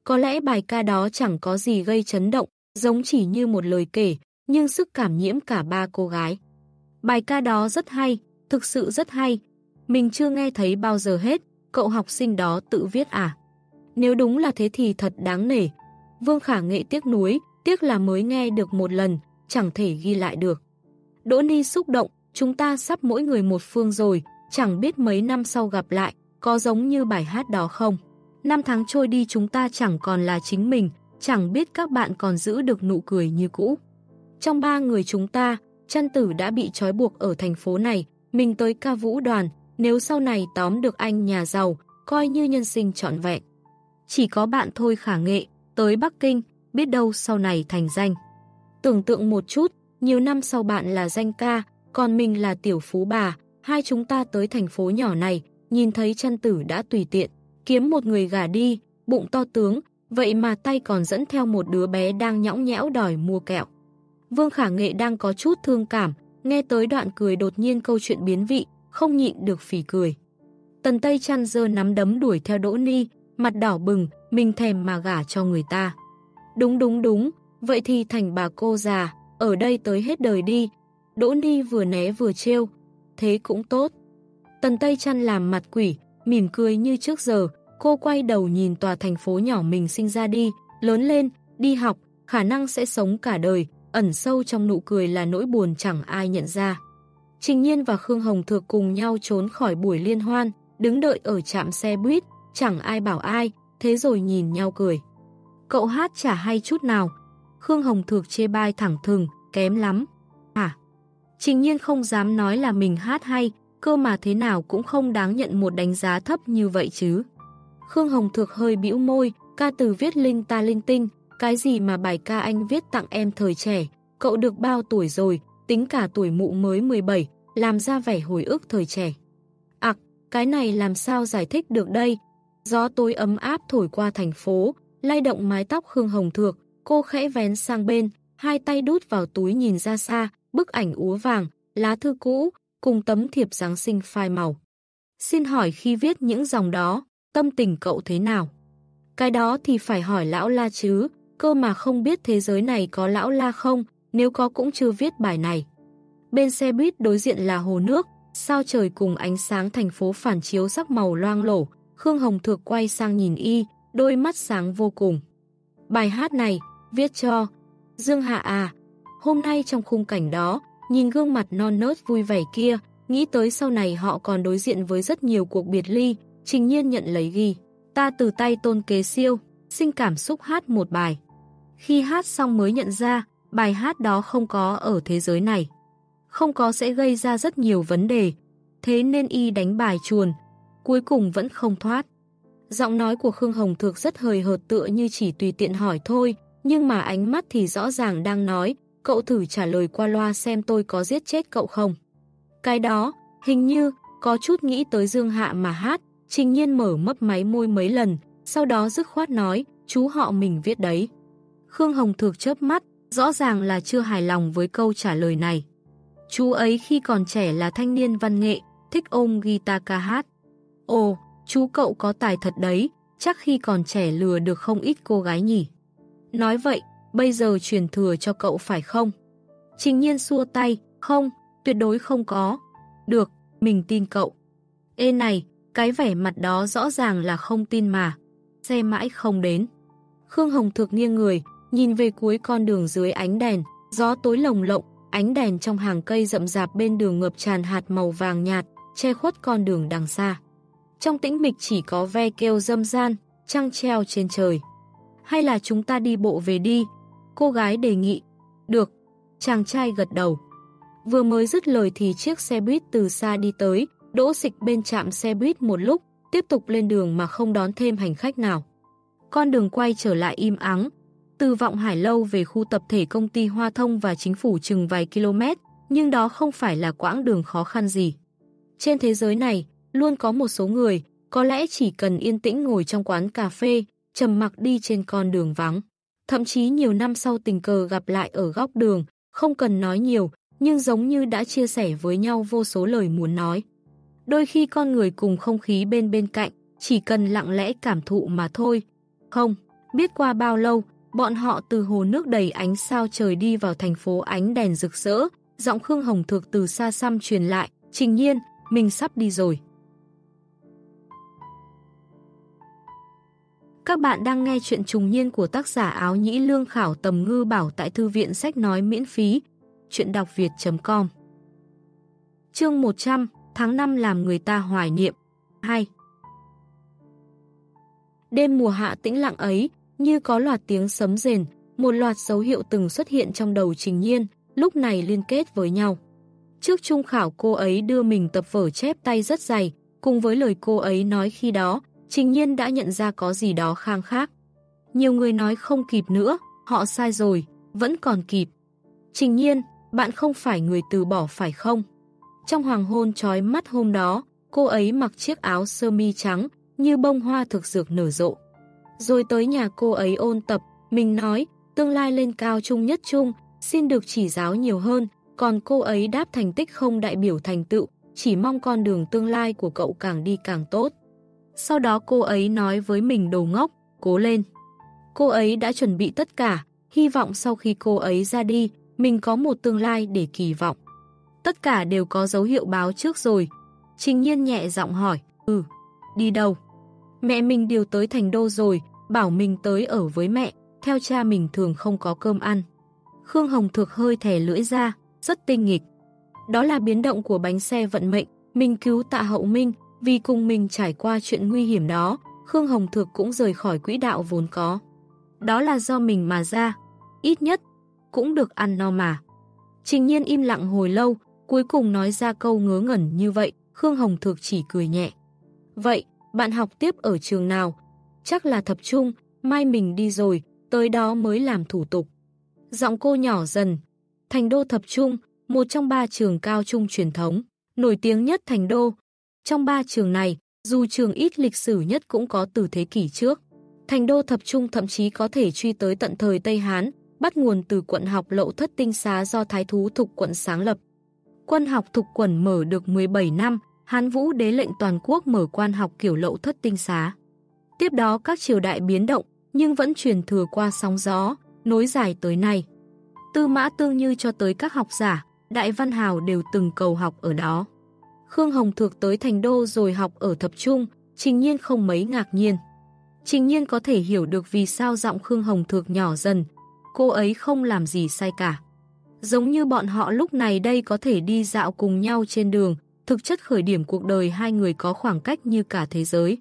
Có lẽ bài ca đó chẳng có gì gây chấn động, giống chỉ như một lời kể, nhưng sức cảm nhiễm cả ba cô gái. Bài ca đó rất hay, thực sự rất hay. Mình chưa nghe thấy bao giờ hết, cậu học sinh đó tự viết à? Nếu đúng là thế thì thật đáng nể. Vương Khả Nghệ tiếc nuối, tiếc là mới nghe được một lần, chẳng thể ghi lại được. Đỗ Ni xúc động, chúng ta sắp mỗi người một phương rồi, chẳng biết mấy năm sau gặp lại, có giống như bài hát đó không? Năm tháng trôi đi chúng ta chẳng còn là chính mình, chẳng biết các bạn còn giữ được nụ cười như cũ. Trong ba người chúng ta, chăn tử đã bị trói buộc ở thành phố này, mình tới ca vũ đoàn, nếu sau này tóm được anh nhà giàu, coi như nhân sinh trọn vẹn. Chỉ có bạn thôi khả nghệ, tới Bắc Kinh, biết đâu sau này thành danh. Tưởng tượng một chút, nhiều năm sau bạn là danh ca, còn mình là tiểu phú bà, hai chúng ta tới thành phố nhỏ này, nhìn thấy chăn tử đã tùy tiện, kiếm một người gả đi, bụng to tướng, vậy mà tay còn dẫn theo một đứa bé đang nhõng nhẽo đòi mua kẹo. Vương Khả Nghệ đang có chút thương cảm, nghe tới đoạn cười đột nhiên câu chuyện biến vị, không nhịn được phỉ cười. Tần Tây chăn dơ nắm đấm đuổi theo Đỗ Ni, mặt đỏ bừng, mình thèm mà gả cho người ta. Đúng đúng đúng, vậy thì thành bà cô già, ở đây tới hết đời đi. Đỗ Ni vừa né vừa trêu, thế cũng tốt. Tần Tây chăn làm mặt quỷ, mỉm cười như trước giờ, cô quay đầu nhìn tòa thành phố nhỏ mình sinh ra đi, lớn lên, đi học, khả năng sẽ sống cả đời, ẩn sâu trong nụ cười là nỗi buồn chẳng ai nhận ra. Trình Nhiên và Khương Hồng Thược cùng nhau trốn khỏi buổi liên hoan, đứng đợi ở trạm xe buýt, chẳng ai bảo ai, thế rồi nhìn nhau cười. Cậu hát chả hay chút nào. Khương Hồng Thược chê bai thẳng thừng, kém lắm. Hả? Trình Nhiên không dám nói là mình hát hay, cơ mà thế nào cũng không đáng nhận một đánh giá thấp như vậy chứ. Khương Hồng Thược hơi bĩu môi, ca từ viết linh ta linh tinh, cái gì mà bài ca anh viết tặng em thời trẻ, cậu được bao tuổi rồi, tính cả tuổi mụ mới 17, làm ra vẻ hồi ức thời trẻ. Ặc, cái này làm sao giải thích được đây? Gió tối ấm áp thổi qua thành phố, lay động mái tóc Khương Hồng Thược, cô khẽ vén sang bên, hai tay đút vào túi nhìn ra xa, bức ảnh úa vàng, lá thư cũ, cùng tấm thiệp Giáng sinh phai màu. Xin hỏi khi viết những dòng đó, tâm tình cậu thế nào? Cái đó thì phải hỏi lão la chứ, cơ mà không biết thế giới này có lão la không, nếu có cũng chưa viết bài này. Bên xe buýt đối diện là hồ nước, sao trời cùng ánh sáng thành phố phản chiếu sắc màu loang lổ, Khương Hồng Thược quay sang nhìn y, đôi mắt sáng vô cùng. Bài hát này, viết cho Dương Hạ à, hôm nay trong khung cảnh đó, nhìn gương mặt non nớt vui vẻ kia, nghĩ tới sau này họ còn đối diện với rất nhiều cuộc biệt ly, trình nhiên nhận lấy ghi. Ta từ tay tôn kế siêu, sinh cảm xúc hát một bài. Khi hát xong mới nhận ra, bài hát đó không có ở thế giới này. Không có sẽ gây ra rất nhiều vấn đề, thế nên y đánh bài chuồn, cuối cùng vẫn không thoát. Giọng nói của Khương Hồng Thược rất hời hợt tựa như chỉ tùy tiện hỏi thôi, nhưng mà ánh mắt thì rõ ràng đang nói, cậu thử trả lời qua loa xem tôi có giết chết cậu không. Cái đó, hình như, có chút nghĩ tới Dương Hạ mà hát, trình nhiên mở mấp máy môi mấy lần, sau đó dứt khoát nói, chú họ mình viết đấy. Khương Hồng Thược chớp mắt, rõ ràng là chưa hài lòng với câu trả lời này. Chú ấy khi còn trẻ là thanh niên văn nghệ, thích ôm guitar ca hát. Ồ, chú cậu có tài thật đấy, chắc khi còn trẻ lừa được không ít cô gái nhỉ. Nói vậy, bây giờ truyền thừa cho cậu phải không? Trình nhiên xua tay, không, tuyệt đối không có. Được, mình tin cậu. Ê này, cái vẻ mặt đó rõ ràng là không tin mà. Xe mãi không đến. Khương Hồng thực nghiêng người, nhìn về cuối con đường dưới ánh đèn, gió tối lồng lộng, ánh đèn trong hàng cây rậm rạp bên đường ngập tràn hạt màu vàng nhạt, che khuất con đường đằng xa. Trong tĩnh mịch chỉ có ve kêu dâm gian, trăng treo trên trời. Hay là chúng ta đi bộ về đi? Cô gái đề nghị. Được. Chàng trai gật đầu. Vừa mới dứt lời thì chiếc xe buýt từ xa đi tới, đỗ xịch bên trạm xe buýt một lúc, tiếp tục lên đường mà không đón thêm hành khách nào. Con đường quay trở lại im ắng. Từ vọng Hải Lâu về khu tập thể công ty Hoa Thông và chính phủ chừng vài km, nhưng đó không phải là quãng đường khó khăn gì. Trên thế giới này, luôn có một số người, có lẽ chỉ cần yên tĩnh ngồi trong quán cà phê, trầm mặc đi trên con đường vắng. Thậm chí nhiều năm sau tình cờ gặp lại ở góc đường, không cần nói nhiều, nhưng giống như đã chia sẻ với nhau vô số lời muốn nói. Đôi khi con người cùng không khí bên bên cạnh, chỉ cần lặng lẽ cảm thụ mà thôi. Không, biết qua bao lâu, bọn họ từ hồ nước đầy ánh sao trời đi vào thành phố ánh đèn rực rỡ, giọng Khương Hồng thược từ xa xăm truyền lại, trình nhiên, mình sắp đi rồi. Các bạn đang nghe chuyện trùng niên của tác giả áo nhĩ lương khảo tầm ngư bảo tại thư viện sách nói miễn phí. Chuyện đọc việt.com Chương 100 Tháng 5 làm người ta hoài niệm 2 Đêm mùa hạ tĩnh lặng ấy, như có loạt tiếng sấm rền, một loạt dấu hiệu từng xuất hiện trong đầu trình nhiên, lúc này liên kết với nhau. Trước trung khảo cô ấy đưa mình tập vở chép tay rất dày, cùng với lời cô ấy nói khi đó, Trình nhiên đã nhận ra có gì đó khang khác. Nhiều người nói không kịp nữa, họ sai rồi, vẫn còn kịp. Trình nhiên, bạn không phải người từ bỏ phải không? Trong hoàng hôn trói mắt hôm đó, cô ấy mặc chiếc áo sơ mi trắng, như bông hoa thực dược nở rộ. Rồi tới nhà cô ấy ôn tập, mình nói, tương lai lên cao chung nhất chung, xin được chỉ giáo nhiều hơn, còn cô ấy đáp thành tích không đại biểu thành tựu, chỉ mong con đường tương lai của cậu càng đi càng tốt. Sau đó cô ấy nói với mình đồ ngốc, cố lên. Cô ấy đã chuẩn bị tất cả, hy vọng sau khi cô ấy ra đi, mình có một tương lai để kỳ vọng. Tất cả đều có dấu hiệu báo trước rồi. Trình nhiên nhẹ giọng hỏi, ừ, đi đâu? Mẹ mình điều tới thành đô rồi, bảo mình tới ở với mẹ, theo cha mình thường không có cơm ăn. Khương Hồng thực hơi thẻ lưỡi ra, rất tinh nghịch. Đó là biến động của bánh xe vận mệnh, mình cứu tạ hậu minh, vì cùng mình trải qua chuyện nguy hiểm đó, Khương Hồng Thực cũng rời khỏi quỹ đạo vốn có. Đó là do mình mà ra, ít nhất, cũng được ăn no mà. Trình nhiên im lặng hồi lâu, cuối cùng nói ra câu ngớ ngẩn như vậy, Khương Hồng Thực chỉ cười nhẹ. Vậy, bạn học tiếp ở trường nào? Chắc là thập trung, mai mình đi rồi, tới đó mới làm thủ tục. Giọng cô nhỏ dần. Thành đô thập trung, một trong ba trường cao trung truyền thống, nổi tiếng nhất thành đô, trong ba trường này, dù trường ít lịch sử nhất cũng có từ thế kỷ trước. Thành đô thập trung thậm chí có thể truy tới tận thời Tây Hán, bắt nguồn từ quận học lậu thất tinh xá do Thái Thú Thục quận sáng lập. Quân học Thục quần mở được 17 năm, Hán Vũ đế lệnh toàn quốc mở quan học kiểu lậu thất tinh xá. Tiếp đó các triều đại biến động, nhưng vẫn truyền thừa qua sóng gió, nối dài tới nay. Tư mã tương như cho tới các học giả, đại văn hào đều từng cầu học ở đó. Khương Hồng Thược tới thành đô rồi học ở thập trung, trình nhiên không mấy ngạc nhiên. Trình nhiên có thể hiểu được vì sao giọng Khương Hồng Thược nhỏ dần, cô ấy không làm gì sai cả. Giống như bọn họ lúc này đây có thể đi dạo cùng nhau trên đường, thực chất khởi điểm cuộc đời hai người có khoảng cách như cả thế giới.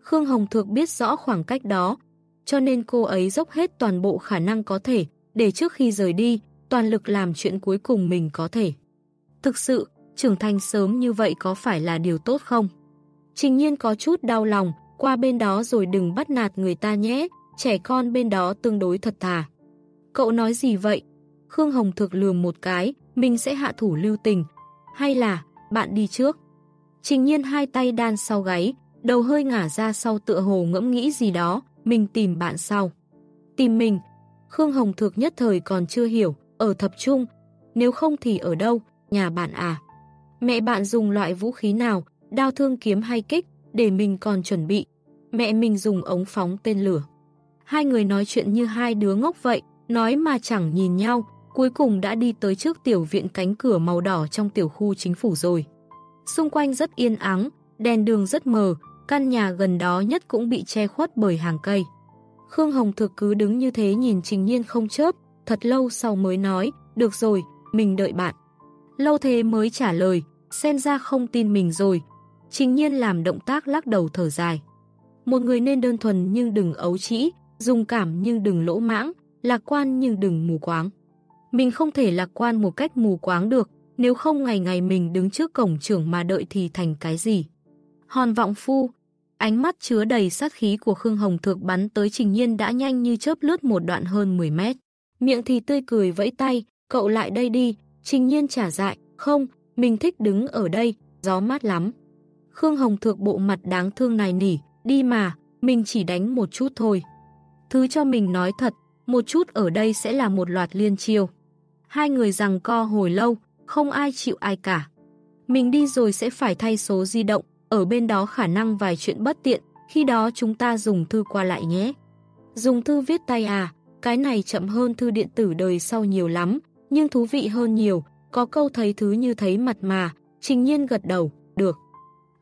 Khương Hồng Thược biết rõ khoảng cách đó, cho nên cô ấy dốc hết toàn bộ khả năng có thể, để trước khi rời đi, toàn lực làm chuyện cuối cùng mình có thể. Thực sự, trưởng thành sớm như vậy có phải là điều tốt không? Trình nhiên có chút đau lòng, qua bên đó rồi đừng bắt nạt người ta nhé, trẻ con bên đó tương đối thật thà. Cậu nói gì vậy? Khương Hồng thực lườm một cái, mình sẽ hạ thủ lưu tình. Hay là, bạn đi trước? Trình nhiên hai tay đan sau gáy, đầu hơi ngả ra sau tựa hồ ngẫm nghĩ gì đó, mình tìm bạn sau. Tìm mình? Khương Hồng thực nhất thời còn chưa hiểu, ở thập trung, nếu không thì ở đâu, nhà bạn à? Mẹ bạn dùng loại vũ khí nào, đao thương kiếm hay kích, để mình còn chuẩn bị. mẹ mình dùng ống phóng tên lửa. Hai người nói chuyện như hai đứa ngốc vậy, nói mà chẳng nhìn nhau, cuối cùng đã đi tới trước tiểu viện cánh cửa màu đỏ trong tiểu khu chính phủ rồi. Xung quanh rất yên ắng, đèn đường rất mờ, căn nhà gần đó nhất cũng bị che khuất bởi hàng cây. Khương Hồng Thực cứ đứng như thế nhìn Trình Nhiên không chớp, thật lâu sau mới nói, được rồi, mình đợi bạn. Lâu thế mới trả lời, xem ra không tin mình rồi. Trình Nhiên làm động tác lắc đầu thở dài. Một người nên đơn thuần nhưng đừng ấu trĩ, dùng cảm nhưng đừng lỗ mãng, lạc quan nhưng đừng mù quáng. Mình không thể lạc quan một cách mù quáng được, nếu không ngày ngày mình đứng trước cổng trưởng mà đợi thì thành cái gì. Hòn vọng phu, ánh mắt chứa đầy sát khí của Khương Hồng Thược bắn tới Trình Nhiên đã nhanh như chớp lướt một đoạn hơn 10 mét. Miệng thì tươi cười vẫy tay, cậu lại đây đi, Trình Nhiên trả dại, không, mình thích đứng ở đây, gió mát lắm. Khương Hồng Thược bộ mặt đáng thương này nỉ, đi mà, mình chỉ đánh một chút thôi. Thứ cho mình nói thật, một chút ở đây sẽ là một loạt liên chiêu. Hai người rằng co hồi lâu, không ai chịu ai cả. Mình đi rồi sẽ phải thay số di động, ở bên đó khả năng vài chuyện bất tiện, khi đó chúng ta dùng thư qua lại nhé. Dùng thư viết tay à, cái này chậm hơn thư điện tử đời sau nhiều lắm, nhưng thú vị hơn nhiều, có câu thấy thứ như thấy mặt mà, trình nhiên gật đầu, được.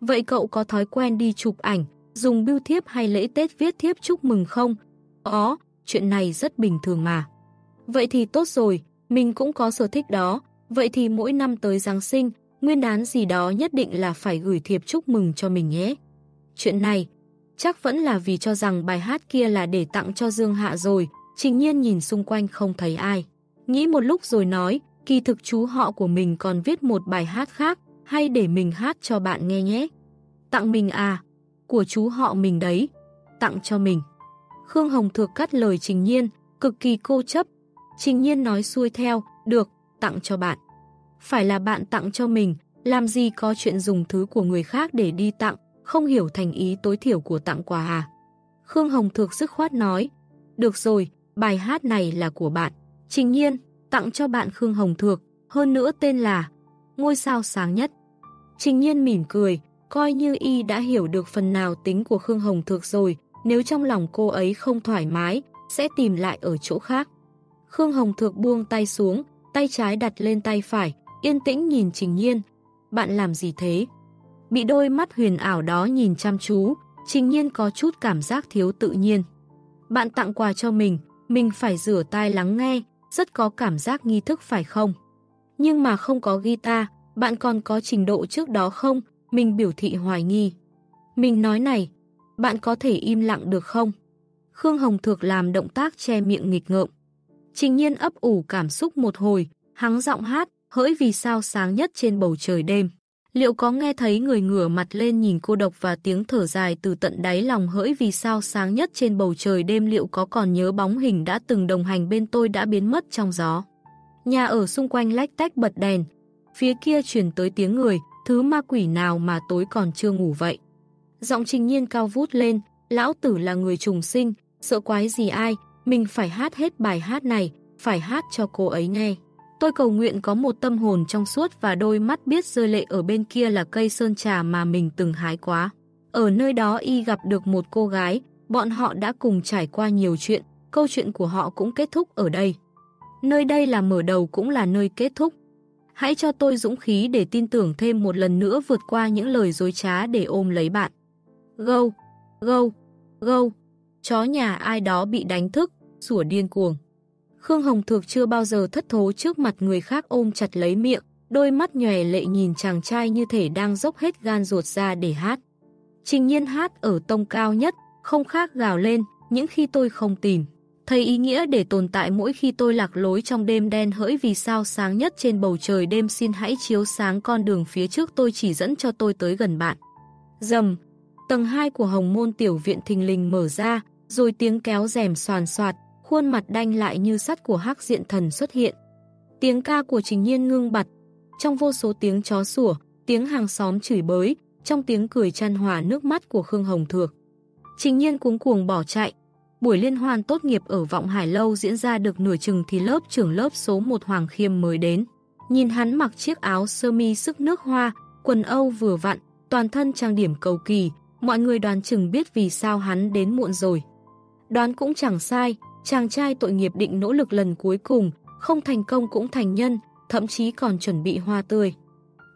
Vậy cậu có thói quen đi chụp ảnh, dùng bưu thiếp hay lễ Tết viết thiếp chúc mừng không? Có, chuyện này rất bình thường mà. Vậy thì tốt rồi, mình cũng có sở thích đó, vậy thì mỗi năm tới Giáng sinh, nguyên đán gì đó nhất định là phải gửi thiệp chúc mừng cho mình nhé. Chuyện này, chắc vẫn là vì cho rằng bài hát kia là để tặng cho Dương Hạ rồi, trình nhiên nhìn xung quanh không thấy ai. Nghĩ một lúc rồi nói, kỳ thực chú họ của mình còn viết một bài hát khác, hay để mình hát cho bạn nghe nhé. Tặng mình à, của chú họ mình đấy, tặng cho mình. Khương Hồng Thược cắt lời Trình Nhiên, cực kỳ cô chấp. Trình Nhiên nói xuôi theo, được, tặng cho bạn. Phải là bạn tặng cho mình, làm gì có chuyện dùng thứ của người khác để đi tặng, không hiểu thành ý tối thiểu của tặng quà à. Khương Hồng Thược sức khoát nói, được rồi, bài hát này là của bạn. Trình Nhiên, tặng cho bạn Khương Hồng Thược, hơn nữa tên là Ngôi sao sáng nhất. Trình Nhiên mỉm cười, coi như y đã hiểu được phần nào tính của Khương Hồng Thược rồi, nếu trong lòng cô ấy không thoải mái, sẽ tìm lại ở chỗ khác. Khương Hồng Thược buông tay xuống, tay trái đặt lên tay phải, yên tĩnh nhìn Trình Nhiên. Bạn làm gì thế? Bị đôi mắt huyền ảo đó nhìn chăm chú, Trình Nhiên có chút cảm giác thiếu tự nhiên. Bạn tặng quà cho mình, mình phải rửa tai lắng nghe, rất có cảm giác nghi thức phải không? Nhưng mà không có guitar, bạn còn có trình độ trước đó không? Mình biểu thị hoài nghi. Mình nói này, bạn có thể im lặng được không? Khương Hồng Thược làm động tác che miệng nghịch ngợm. Trình nhiên ấp ủ cảm xúc một hồi, hắng giọng hát, hỡi vì sao sáng nhất trên bầu trời đêm. Liệu có nghe thấy người ngửa mặt lên nhìn cô độc và tiếng thở dài từ tận đáy lòng hỡi vì sao sáng nhất trên bầu trời đêm liệu có còn nhớ bóng hình đã từng đồng hành bên tôi đã biến mất trong gió. Nhà ở xung quanh lách tách bật đèn, phía kia truyền tới tiếng người, thứ ma quỷ nào mà tối còn chưa ngủ vậy. Giọng trình nhiên cao vút lên, lão tử là người trùng sinh, sợ quái gì ai, mình phải hát hết bài hát này, phải hát cho cô ấy nghe. Tôi cầu nguyện có một tâm hồn trong suốt và đôi mắt biết rơi lệ ở bên kia là cây sơn trà mà mình từng hái quá. Ở nơi đó y gặp được một cô gái, bọn họ đã cùng trải qua nhiều chuyện, câu chuyện của họ cũng kết thúc ở đây. Nơi đây là mở đầu cũng là nơi kết thúc. Hãy cho tôi dũng khí để tin tưởng thêm một lần nữa vượt qua những lời dối trá để ôm lấy bạn. Gâu, gâu, gâu, chó nhà ai đó bị đánh thức, sủa điên cuồng. Khương Hồng Thược chưa bao giờ thất thố trước mặt người khác ôm chặt lấy miệng, đôi mắt nhòe lệ nhìn chàng trai như thể đang dốc hết gan ruột ra để hát. Trình nhiên hát ở tông cao nhất, không khác gào lên, những khi tôi không tìm. Thấy ý nghĩa để tồn tại mỗi khi tôi lạc lối trong đêm đen hỡi vì sao sáng nhất trên bầu trời đêm xin hãy chiếu sáng con đường phía trước tôi chỉ dẫn cho tôi tới gần bạn. Dầm, tầng 2 của hồng môn tiểu viện thình lình mở ra, rồi tiếng kéo rèm soàn soạt, khuôn mặt đanh lại như sắt của hắc diện thần xuất hiện. Tiếng ca của trình nhiên ngưng bặt, trong vô số tiếng chó sủa, tiếng hàng xóm chửi bới, trong tiếng cười chăn hòa nước mắt của Khương Hồng Thược. Trình nhiên cuống cuồng bỏ chạy. Buổi liên hoan tốt nghiệp ở Vọng Hải Lâu diễn ra được nửa chừng thì lớp trưởng lớp số 1 Hoàng Khiêm mới đến. Nhìn hắn mặc chiếc áo sơ mi sức nước hoa, quần Âu vừa vặn, toàn thân trang điểm cầu kỳ, Mọi người đoán chừng biết vì sao hắn đến muộn rồi. Đoán cũng chẳng sai, chàng trai tội nghiệp định nỗ lực lần cuối cùng, không thành công cũng thành nhân, thậm chí còn chuẩn bị hoa tươi.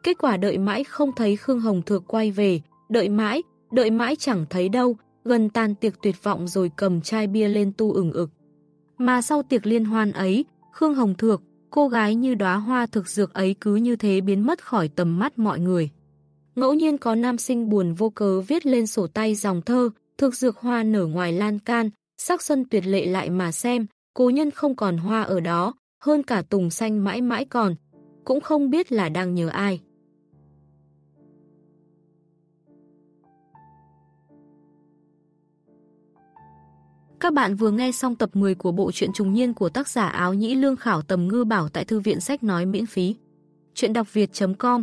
Kết quả đợi mãi không thấy Khương Hồng Thược quay về, đợi mãi, đợi mãi chẳng thấy đâu, gần tan tiệc tuyệt vọng rồi cầm chai bia lên tu ửng ực. Mà sau tiệc liên hoan ấy, Khương Hồng Thược, cô gái như đóa hoa thực dược ấy cứ như thế biến mất khỏi tầm mắt mọi người. Ngẫu nhiên có nam sinh buồn vô cớ viết lên sổ tay dòng thơ, thực dược hoa nở ngoài lan can, sắc xuân tuyệt lệ lại mà xem, cố nhân không còn hoa ở đó, hơn cả tùng xanh mãi mãi còn, cũng không biết là đang nhớ ai. Các bạn vừa nghe xong tập 10 của bộ truyện trùng niên của tác giả áo nhĩ lương khảo tầm ngư bảo tại thư viện sách nói miễn phí. Chuyện đọc việt.com